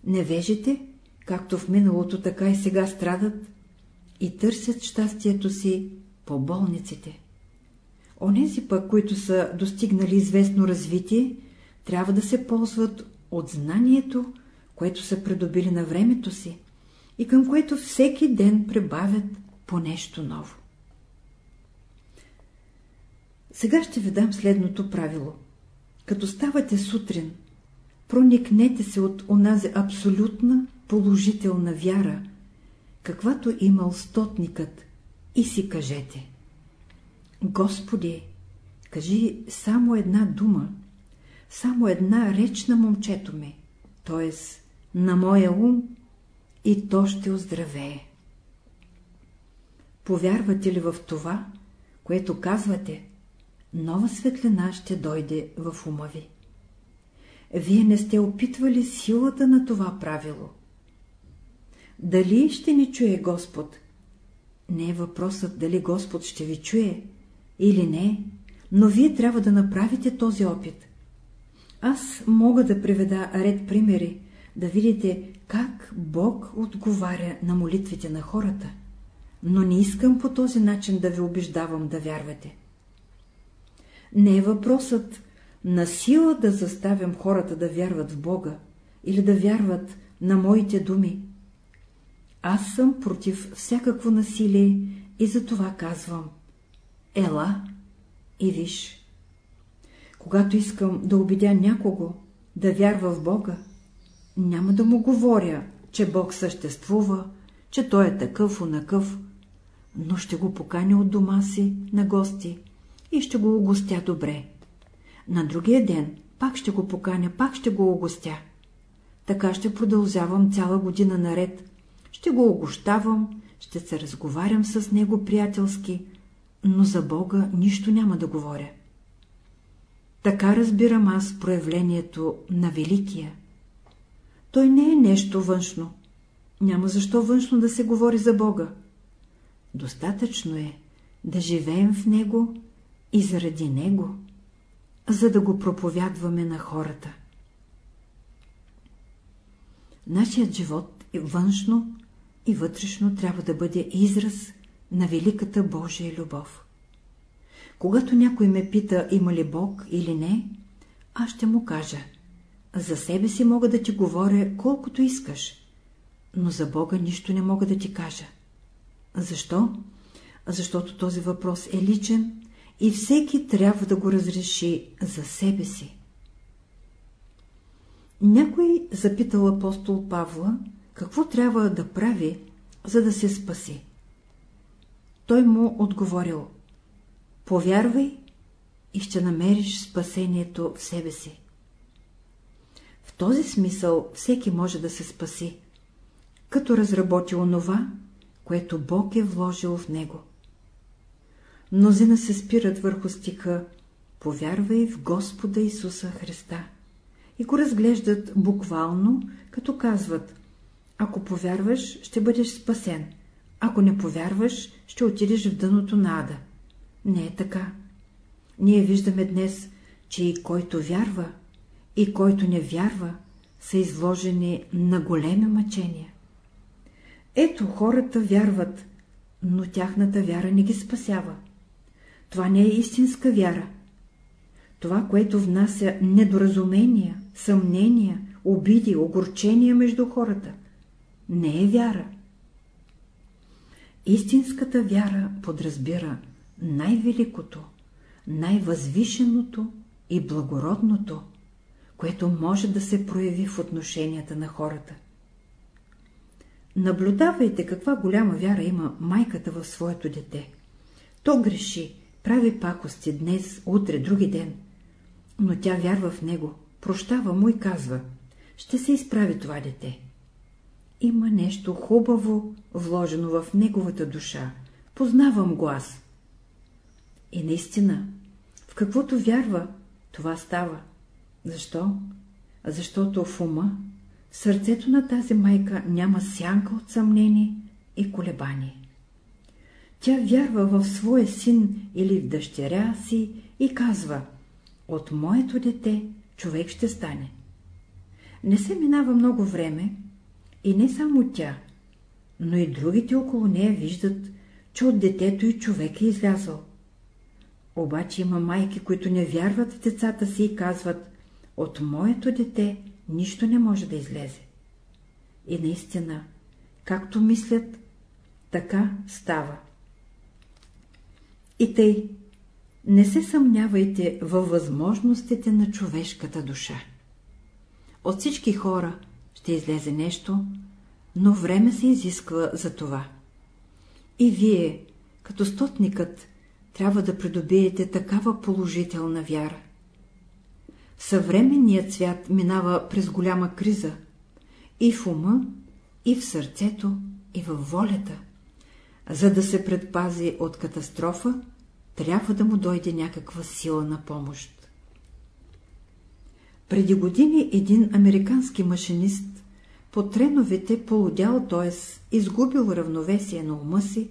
невежите, както в миналото, така и сега страдат и търсят щастието си по болниците. Онези пък, които са достигнали известно развитие, трябва да се ползват от знанието, което са придобили на времето си и към което всеки ден прибавят по нещо ново. Сега ще ви дам следното правило. Като ставате сутрин, проникнете се от онази абсолютна, положителна вяра, каквато имал стотникът, и си кажете Господи, кажи само една дума, само една реч на момчето ми, т.е. на моя ум, и то ще оздравее. Повярвате ли в това, което казвате, нова светлина ще дойде в ума ви. Вие не сте опитвали силата на това правило. Дали ще ни чуе Господ? Не е въпросът дали Господ ще ви чуе или не, но вие трябва да направите този опит. Аз мога да приведа ред примери, да видите как Бог отговаря на молитвите на хората, но не искам по този начин да ви убеждавам да вярвате. Не е въпросът на сила да заставям хората да вярват в Бога или да вярват на моите думи. Аз съм против всякакво насилие и за това казвам — ела и виж. Когато искам да убедя някого да вярва в Бога, няма да му говоря, че Бог съществува, че Той е такъв, онакъв, но ще го поканя от дома си на гости и ще го огостя добре. На другия ден пак ще го поканя, пак ще го огостя. Така ще продължавам цяла година наред. Ще го огощавам, ще се разговарям с него приятелски, но за Бога нищо няма да говоря. Така разбирам аз проявлението на Великия. Той не е нещо външно. Няма защо външно да се говори за Бога. Достатъчно е да живеем в Него и заради Него, за да го проповядваме на хората. Нашият живот и външно и вътрешно трябва да бъде израз на великата Божия любов. Когато някой ме пита има ли Бог или не, аз ще му кажа за себе си мога да ти говоря колкото искаш, но за Бога нищо не мога да ти кажа. Защо? Защото този въпрос е личен и всеки трябва да го разреши за себе си. Някой запитал апостол Павла, какво трябва да прави, за да се спаси. Той му отговорил, повярвай и ще намериш спасението в себе си. В този смисъл всеки може да се спаси, като разработи онова, което Бог е вложил в него. Мнозина се спират върху стиха «Повярвай в Господа Исуса Христа» и го разглеждат буквално, като казват «Ако повярваш, ще бъдеш спасен, ако не повярваш, ще отидеш в дъното на ада». Не е така. Ние виждаме днес, че и който вярва, и който не вярва, са изложени на големи мъчения. Ето хората вярват, но тяхната вяра не ги спасява. Това не е истинска вяра. Това, което внася недоразумения, съмнения, обиди, огорчения между хората, не е вяра. Истинската вяра подразбира най-великото, най-възвишеното и благородното, което може да се прояви в отношенията на хората. Наблюдавайте каква голяма вяра има майката в своето дете. То греши, прави пакости днес, утре, други ден, но тя вярва в него, прощава му и казва, ще се изправи това дете. Има нещо хубаво вложено в неговата душа, познавам го аз. И наистина, в каквото вярва, това става. Защо? Защото в ума, в сърцето на тази майка няма сянка от съмнение и колебание. Тя вярва в своя син или в дъщеря си и казва «От моето дете човек ще стане». Не се минава много време и не само тя, но и другите около нея виждат, че от детето и човек е излязъл. Обаче има майки, които не вярват в децата си и казват «От моето дете нищо не може да излезе». И наистина, както мислят, така става. И тъй, не се съмнявайте във възможностите на човешката душа. От всички хора ще излезе нещо, но време се изисква за това. И вие, като стотникът, трябва да придобиете такава положителна вяра. Съвременният свят минава през голяма криза и в ума, и в сърцето, и във волята. За да се предпази от катастрофа, трябва да му дойде някаква сила на помощ. Преди години един американски машинист по треновете полудял, т.е. изгубил равновесие на ума си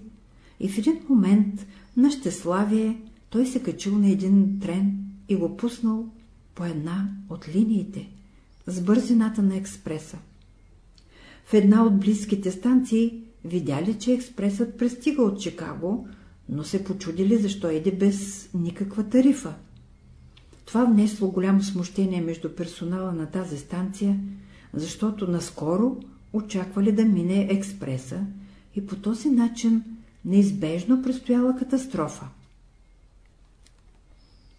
и в един момент на щеславие той се качил на един трен и го пуснал по една от линиите с бързината на експреса. В една от близките станции видяли, че експресът пристига от Чикаго, но се почудили защо иде без никаква тарифа. Това внесло голямо смущение между персонала на тази станция, защото наскоро очаквали да мине експреса и по този начин неизбежно предстояла катастрофа.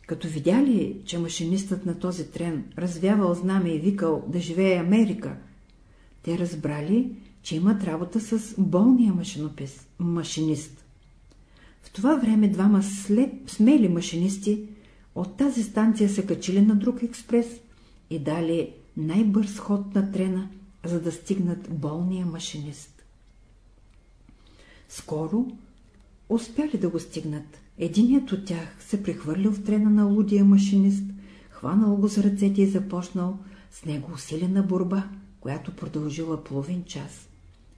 Като видяли, че машинистът на този трен развявал знаме и викал да живее Америка, те разбрали, че имат работа с болния машинопис, машинист. В това време двама след, смели машинисти от тази станция се качили на друг експрес и дали най-бърз ход на трена, за да стигнат болния машинист. Скоро успяли да го стигнат. Единият от тях се прехвърлил в трена на лудия машинист, хванал го за ръцете и започнал с него усилена борба, която продължила половин час.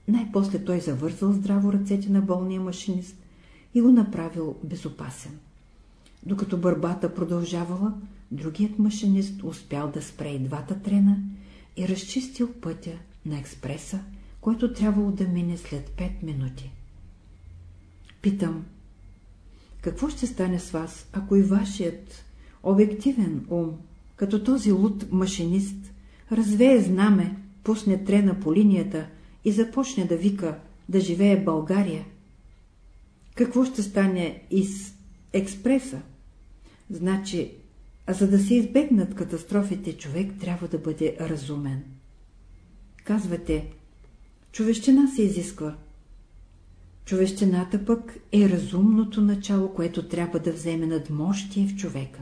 Най-после той завързал здраво ръцете на болния машинист и го направил безопасен. Докато бърбата продължавала, другият машинист успял да спре и двата трена и разчистил пътя на експреса, който трябвало да мине след 5 минути. Питам, какво ще стане с вас, ако и вашият обективен ум, като този луд машинист, развее знаме, пусне трена по линията и започне да вика да живее България? Какво ще стане и с експреса? Значи, а за да се избегнат катастрофите, човек трябва да бъде разумен. Казвате, човещина се изисква. Човещината пък е разумното начало, което трябва да вземе надмощие в човека.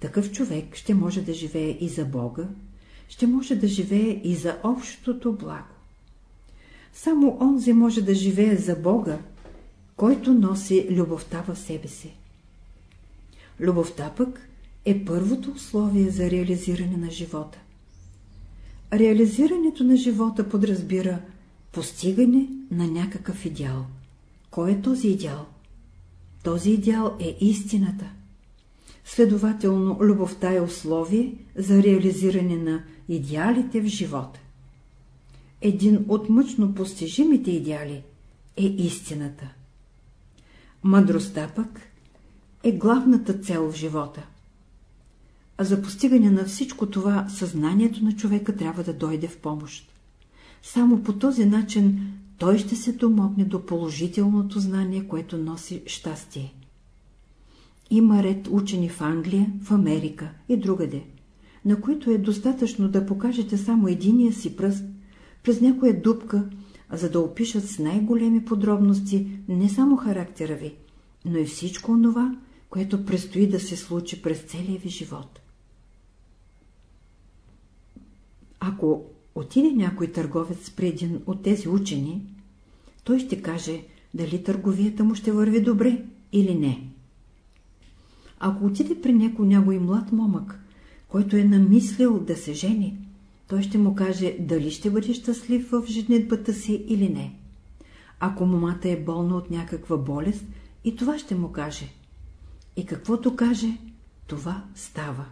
Такъв човек ще може да живее и за Бога, ще може да живее и за общото благо. Само онзи може да живее за Бога, който носи любовта в себе си. Любовта пък е първото условие за реализиране на живота. Реализирането на живота подразбира постигане на някакъв идеал. Кой е този идеал? Този идеал е истината. Следователно, любовта е условие за реализиране на идеалите в живота. Един от мъчно постижимите идеали е истината. Мъдростта пък е главната цел в живота. А за постигане на всичко това съзнанието на човека трябва да дойде в помощ. Само по този начин той ще се домогне до положителното знание, което носи щастие. Има ред учени в Англия, в Америка и другаде, на които е достатъчно да покажете само единия си пръст през някоя дупка, за да опишат с най-големи подробности не само характера ви, но и всичко онова, което предстои да се случи през целия ви живот. Ако отиде някой търговец при от тези учени, той ще каже дали търговията му ще върви добре или не. Ако отиде при някой някой млад момък, който е намислил да се жени, той ще му каже дали ще бъде щастлив в женитбата си или не. Ако момата е болна от някаква болест, и това ще му каже. И каквото каже, това става.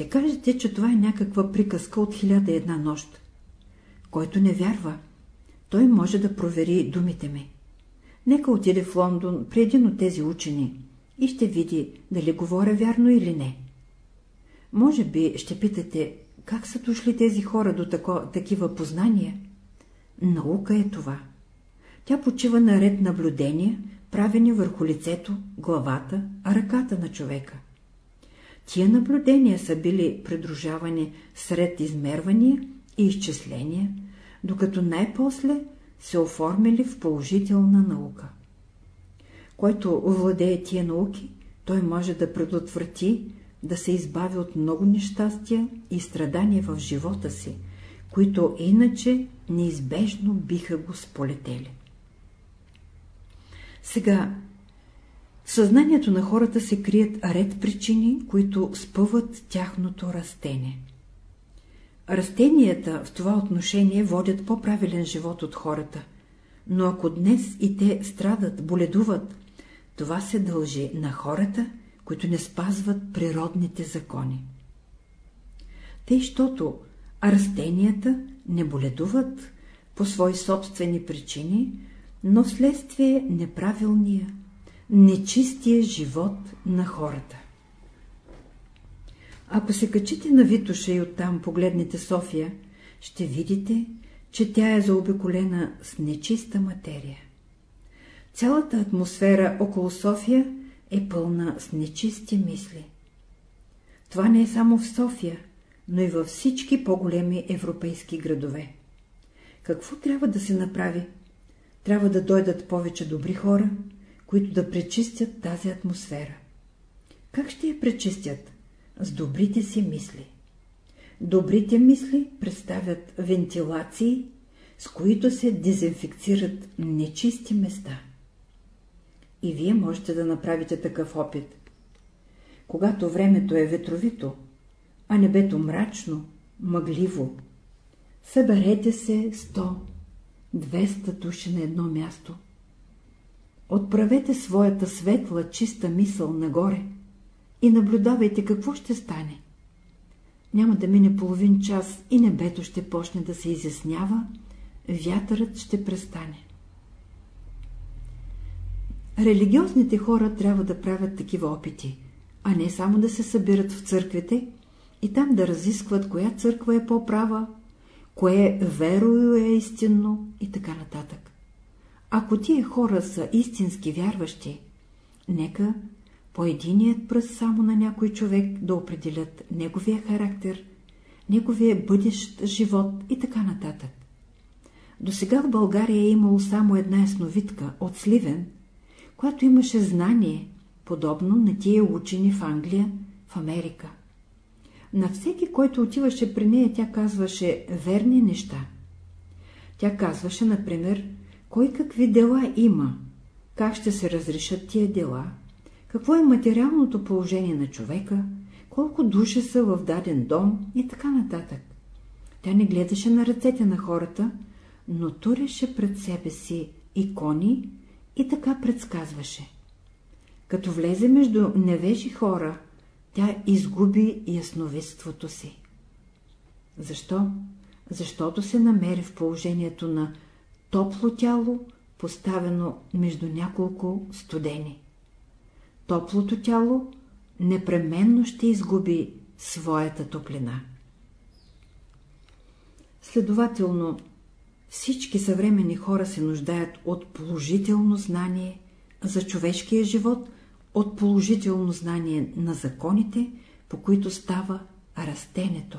Ще кажете, че това е някаква приказка от хиляда една нощ. Който не вярва, той може да провери думите ми. Нека отиде в Лондон при един от тези учени и ще види дали говоря вярно или не. Може би ще питате, как са дошли тези хора до тако, такива познания? Наука е това. Тя почива на ред наблюдения, правени върху лицето, главата, ръката на човека. Тия наблюдения са били придружавани сред измервания и изчисления, докато най-после се оформили в положителна наука. Който владее тия науки, той може да предотврати да се избави от много нещастия и страдания в живота си, които иначе неизбежно биха го сполетели. Сега, съзнанието на хората се крият ред причини, които спъват тяхното растение. Растенията в това отношение водят по-правилен живот от хората, но ако днес и те страдат, боледуват, това се дължи на хората, които не спазват природните закони. Тъй, щото растенията не боледуват по свои собствени причини, но вследствие неправилния, нечистия живот на хората. Ако се качите на Витоша и оттам погледнете София, ще видите, че тя е заобиколена с нечиста материя. Цялата атмосфера около София е пълна с нечисти мисли. Това не е само в София, но и във всички по-големи европейски градове. Какво трябва да се направи? Трябва да дойдат повече добри хора, които да пречистят тази атмосфера. Как ще я пречистят? С добрите си мисли. Добрите мисли представят вентилации, с които се дезинфекцират нечисти места. И вие можете да направите такъв опит. Когато времето е ветровито, а небето мрачно, мъгливо, съберете се 100, 200 души на едно място. Отправете своята светла, чиста мисъл нагоре и наблюдавайте какво ще стане. Няма да мине половин час и небето ще почне да се изяснява, вятърът ще престане. Религиозните хора трябва да правят такива опити, а не само да се събират в църквите и там да разискват коя църква е по-права, кое верою е истинно и така нататък. Ако тия хора са истински вярващи, нека по единият пръст само на някой човек да определят неговия характер, неговия бъдещ живот и така нататък. До сега в България е имало само една ясновидка от Сливен, която имаше знание, подобно на тия учени в Англия, в Америка. На всеки, който отиваше при нея, тя казваше верни неща. Тя казваше, например, кой какви дела има, как ще се разрешат тия дела, какво е материалното положение на човека, колко души са в даден дом и така нататък. Тя не гледаше на ръцете на хората, но туреше пред себе си икони и така предсказваше. Като влезе между невежи хора, тя изгуби ясновидството си. Защо? Защото се намери в положението на топло тяло, поставено между няколко студени. Топлото тяло непременно ще изгуби своята топлина. Следователно, всички съвремени хора се нуждаят от положително знание за човешкия живот, от положително знание на законите, по които става растенето.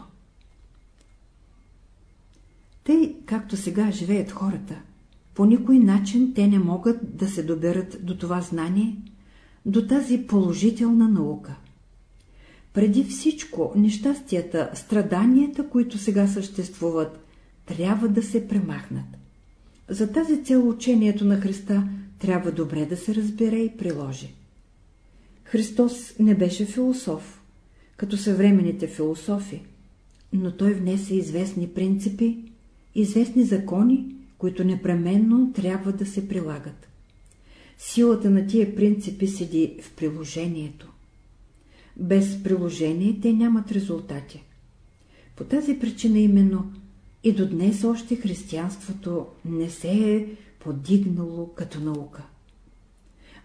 Тъй, както сега живеят хората, по никой начин те не могат да се доберат до това знание, до тази положителна наука. Преди всичко, нещастията, страданията, които сега съществуват, трябва да се премахнат. За тази цел учението на Христа трябва добре да се разбере и приложи. Христос не беше философ, като съвременните философи, но той внесе известни принципи, известни закони, които непременно трябва да се прилагат. Силата на тия принципи седи в приложението. Без приложение те нямат резултати. По тази причина именно и до днес още християнството не се е подигнало като наука.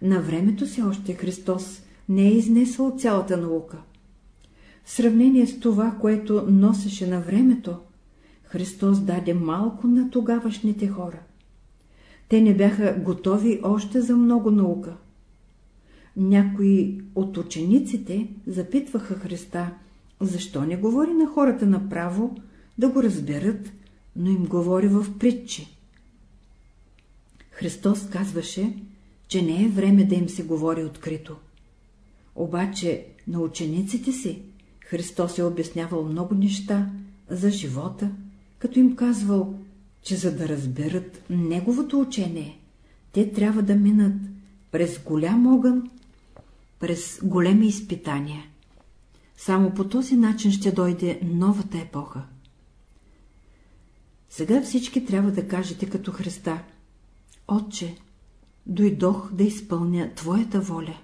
На времето си още Христос не е изнесъл цялата наука. В сравнение с това, което носеше на времето, Христос даде малко на тогавашните хора. Те не бяха готови още за много наука. Някои от учениците запитваха Христа, защо не говори на хората направо, да го разберат, но им говори в притчи. Христос казваше, че не е време да им се говори открито. Обаче на учениците си Христос е обяснявал много неща за живота, като им казвал, че за да разберат Неговото учение, те трябва да минат през голям огън, през големи изпитания. Само по този начин ще дойде новата епоха. Сега всички трябва да кажете като Христа. Отче, дойдох да изпълня Твоята воля,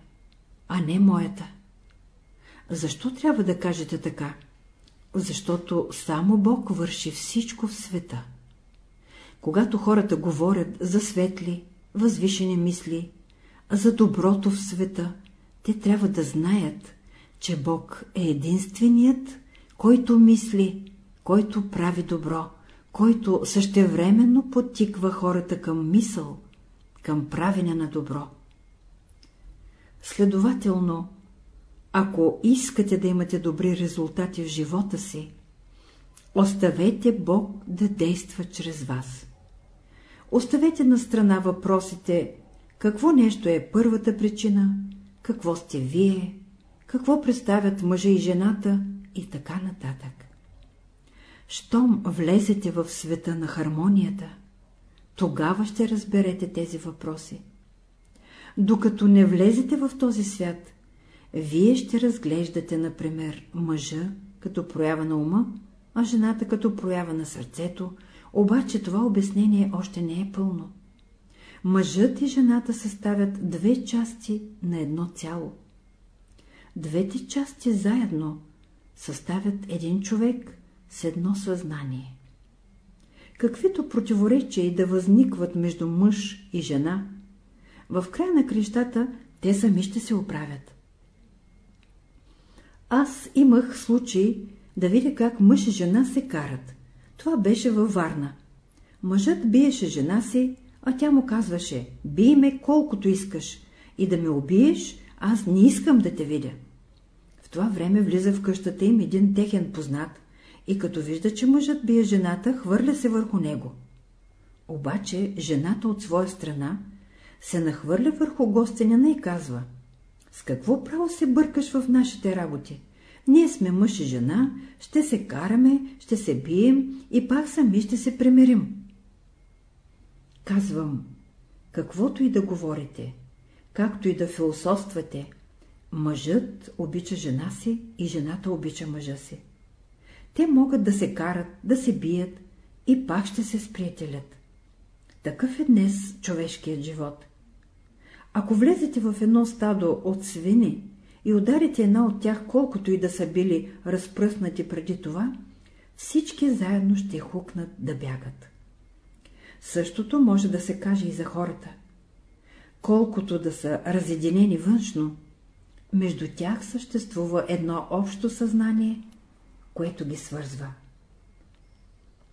а не моята. Защо трябва да кажете така? Защото само Бог върши всичко в света. Когато хората говорят за светли, възвишени мисли, за доброто в света, те трябва да знаят, че Бог е единственият, който мисли, който прави добро, който същевременно подтиква хората към мисъл, към правене на добро. Следователно, ако искате да имате добри резултати в живота си, оставете Бог да действа чрез вас. Оставете на страна въпросите, какво нещо е първата причина, какво сте вие, какво представят мъжа и жената и така нататък. Щом влезете в света на хармонията, тогава ще разберете тези въпроси. Докато не влезете в този свят, вие ще разглеждате, например, мъжа като проява на ума, а жената като проява на сърцето, обаче това обяснение още не е пълно. Мъжът и жената съставят две части на едно цяло. Двете части заедно съставят един човек с едно съзнание. Каквито противоречия и да възникват между мъж и жена, в края на крещата те сами ще се оправят. Аз имах случай да видя как мъж и жена се карат. Това беше във Варна. Мъжът биеше жена си, а тя му казваше, бий ме колкото искаш и да ме убиеш, аз не искам да те видя. В това време влиза в къщата им един техен познат и като вижда, че мъжът бие жената, хвърля се върху него. Обаче жената от своя страна се нахвърля върху гостеняна и казва — с какво право се бъркаш в нашите работи? Ние сме мъж и жена, ще се караме, ще се бием и пак сами ще се примирим. Казвам, каквото и да говорите, както и да философствате, мъжът обича жена си и жената обича мъжа си. Те могат да се карат, да се бият и пак ще се сприятелят. Такъв е днес човешкият живот. Ако влезете в едно стадо от свини и ударите една от тях, колкото и да са били разпръснати преди това, всички заедно ще хукнат да бягат. Същото може да се каже и за хората. Колкото да са разединени външно, между тях съществува едно общо съзнание, което ги свързва.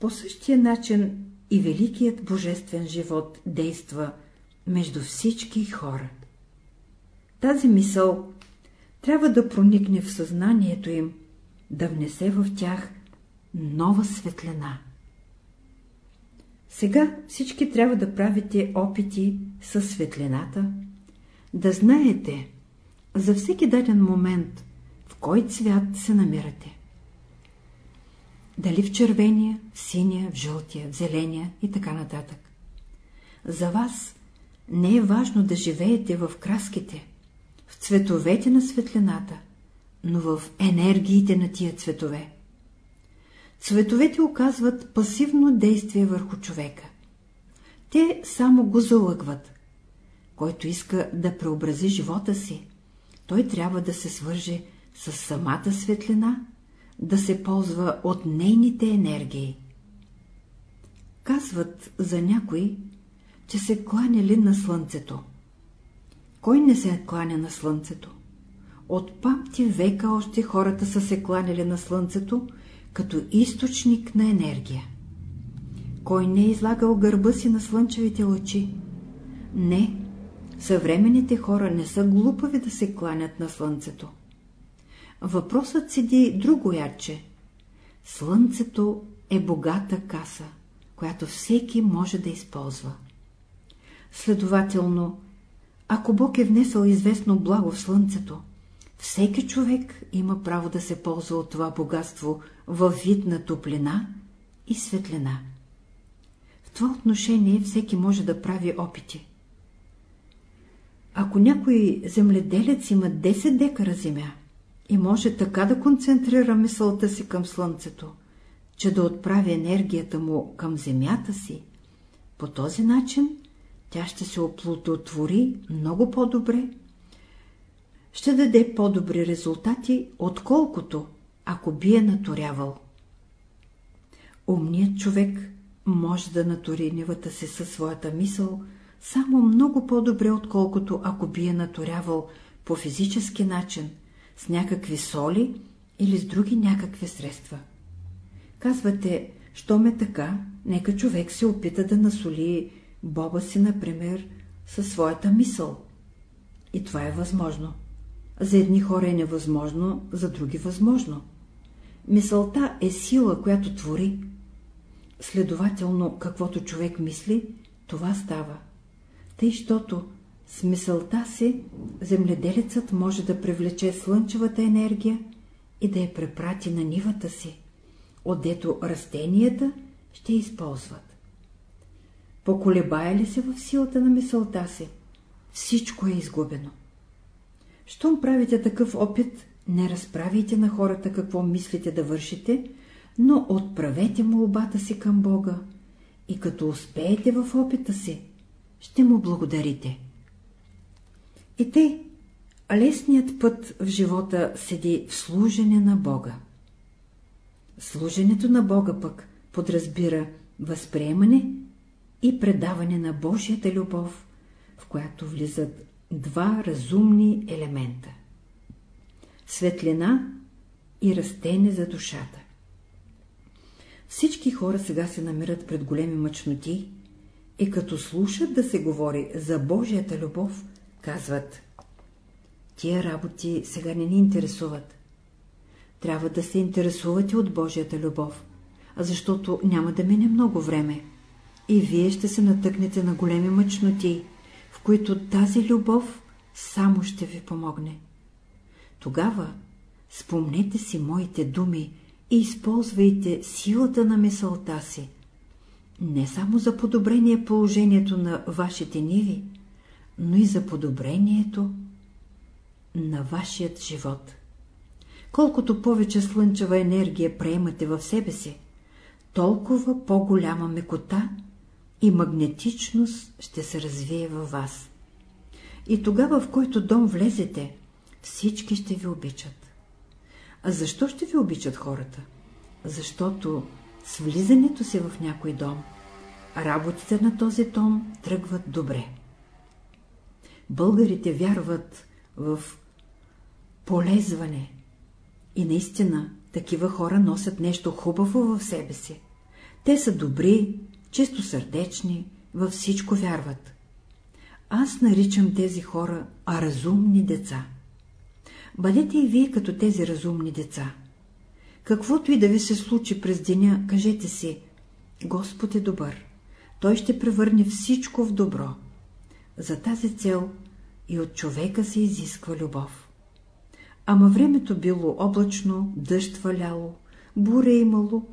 По същия начин и великият божествен живот действа между всички хора. Тази мисъл трябва да проникне в съзнанието им, да внесе в тях нова светлина. Сега всички трябва да правите опити със светлината, да знаете за всеки даден момент в кой цвят се намирате. Дали в червения, в синия, в жълтия, в зеления и така нататък. За вас не е важно да живеете в краските, в цветовете на светлината, но в енергиите на тия цветове. Цветовете оказват пасивно действие върху човека. Те само го залъгват. Който иска да преобрази живота си, той трябва да се свърже с самата светлина, да се ползва от нейните енергии. Казват за някой, че се кланяли на слънцето. Кой не се кланя на слънцето? От памти века още хората са се кланяли на слънцето, като източник на енергия. Кой не е излагал гърба си на слънчевите лъчи? Не, съвременните хора не са глупави да се кланят на слънцето. Въпросът седи друго яче. Слънцето е богата каса, която всеки може да използва. Следователно, ако Бог е внесъл известно благо в Слънцето, всеки човек има право да се ползва от това богатство във вид на топлина и светлина. В това отношение всеки може да прави опити. Ако някой земледелец има 10 декара земя и може така да концентрира мисълта си към Слънцето, че да отправи енергията му към земята си, по този начин тя ще се оплодотвори много по-добре, ще даде по-добри резултати, отколкото ако би е наторявал. Умният човек може да натори нивата си със своята мисъл само много по-добре, отколкото ако би е наторявал по физически начин, с някакви соли или с други някакви средства. Казвате, що ме така, нека човек се опита да насоли Боба си, например, със своята мисъл. И това е възможно. За едни хора е невъзможно, за други възможно. Мисълта е сила, която твори. Следователно, каквото човек мисли, това става. Тъй, щото с мисълта си земледелецът може да привлече слънчевата енергия и да я препрати на нивата си, отдето растенията ще използват. Поколебая ли се в силата на мисълта си, всичко е изгубено. Щом правите такъв опит, не разправите на хората какво мислите да вършите, но отправете молбата си към Бога и като успеете в опита си, ще му благодарите. И тъй, лесният път в живота седи в служене на Бога. Служенето на Бога пък подразбира възприемане и предаване на Божията любов, в която влизат два разумни елемента – светлина и растене за душата. Всички хора сега се намират пред големи мъчноти и като слушат да се говори за Божията любов, казват Тия работи сега не ни интересуват. Трябва да се интересувате от Божията любов, защото няма да мине много време и вие ще се натъкнете на големи мъчноти, в които тази любов само ще ви помогне. Тогава спомнете си моите думи и използвайте силата на мисълта си, не само за подобрение положението на вашите ниви, но и за подобрението на вашият живот. Колкото повече слънчева енергия приемате в себе си, толкова по-голяма мекота и магнетичност ще се развие във вас. И тогава, в който дом влезете, всички ще ви обичат. А защо ще ви обичат хората? Защото с влизането си в някой дом, работите на този дом тръгват добре. Българите вярват в полезване и наистина такива хора носят нещо хубаво в себе си. Те са добри, чисто сърдечни, във всичко вярват. Аз наричам тези хора разумни деца. Бъдете и вие като тези разумни деца. Каквото и да ви се случи през деня, кажете си, Господ е добър. Той ще превърне всичко в добро. За тази цел и от човека се изисква любов. Ама времето било облачно, дъжд валяло, буре имало,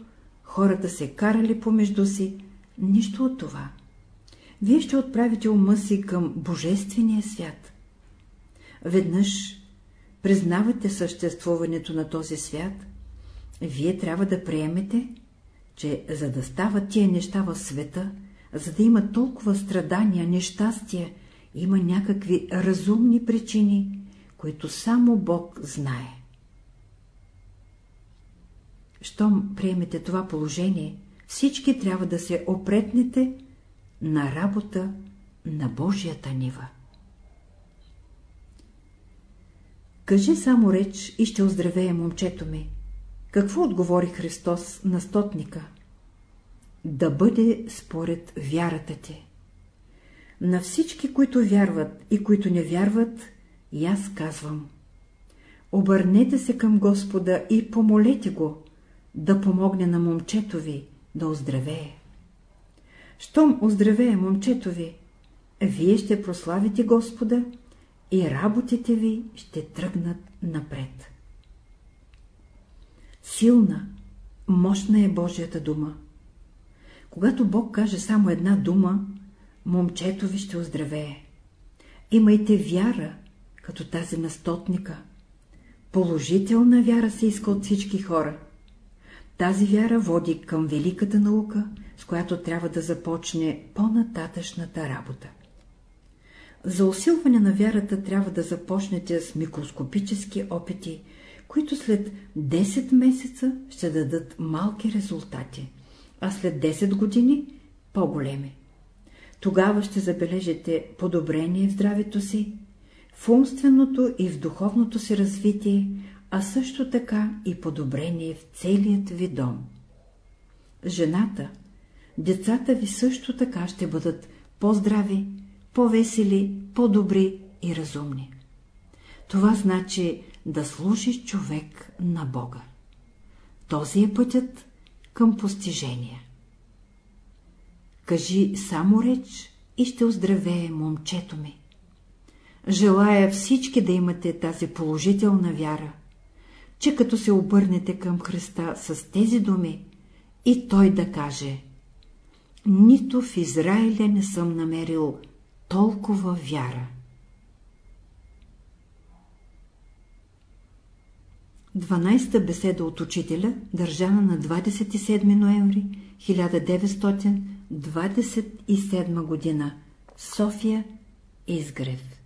хората се карали помежду си, нищо от това. Вие ще отправите ума си към Божествения свят. Веднъж признавате съществуването на този свят, вие трябва да приемете, че за да стават тия неща в света, за да има толкова страдания, нещастия, има някакви разумни причини, които само Бог знае. Щом приемете това положение, всички трябва да се опретнете на работа на Божията нива. Кажи само реч и ще оздравея момчето ми. Какво отговори Христос на стотника? Да бъде според вярата ти. На всички, които вярват и които не вярват, и аз казвам. Обърнете се към Господа и помолете Го да помогне на момчето ви, да оздравее. щом оздравее момчето ви, вие ще прославите Господа и работите ви ще тръгнат напред. Силна, мощна е Божията дума. Когато Бог каже само една дума, момчето ви ще оздравее. Имайте вяра, като тази на стотника. Положителна вяра се иска от всички хора. Тази вяра води към великата наука, с която трябва да започне по-нататъчната работа. За усилване на вярата трябва да започнете с микроскопически опити, които след 10 месеца ще дадат малки резултати, а след 10 години – по-големи. Тогава ще забележите подобрение в здравето си, в умственото и в духовното си развитие, а също така и подобрение в целият ви дом. Жената, децата ви също така ще бъдат по-здрави, по-весели, по-добри и разумни. Това значи да служи човек на Бога. Този е пътят към постижение. Кажи само реч и ще оздравее момчето ми. Желая всички да имате тази положителна вяра, че като се обърнете към Христа с тези думи, и Той да каже Нито в Израиля не съм намерил толкова вяра. 12-та беседа от учителя, държана на 27 ноември 1927 година, София, Изгрев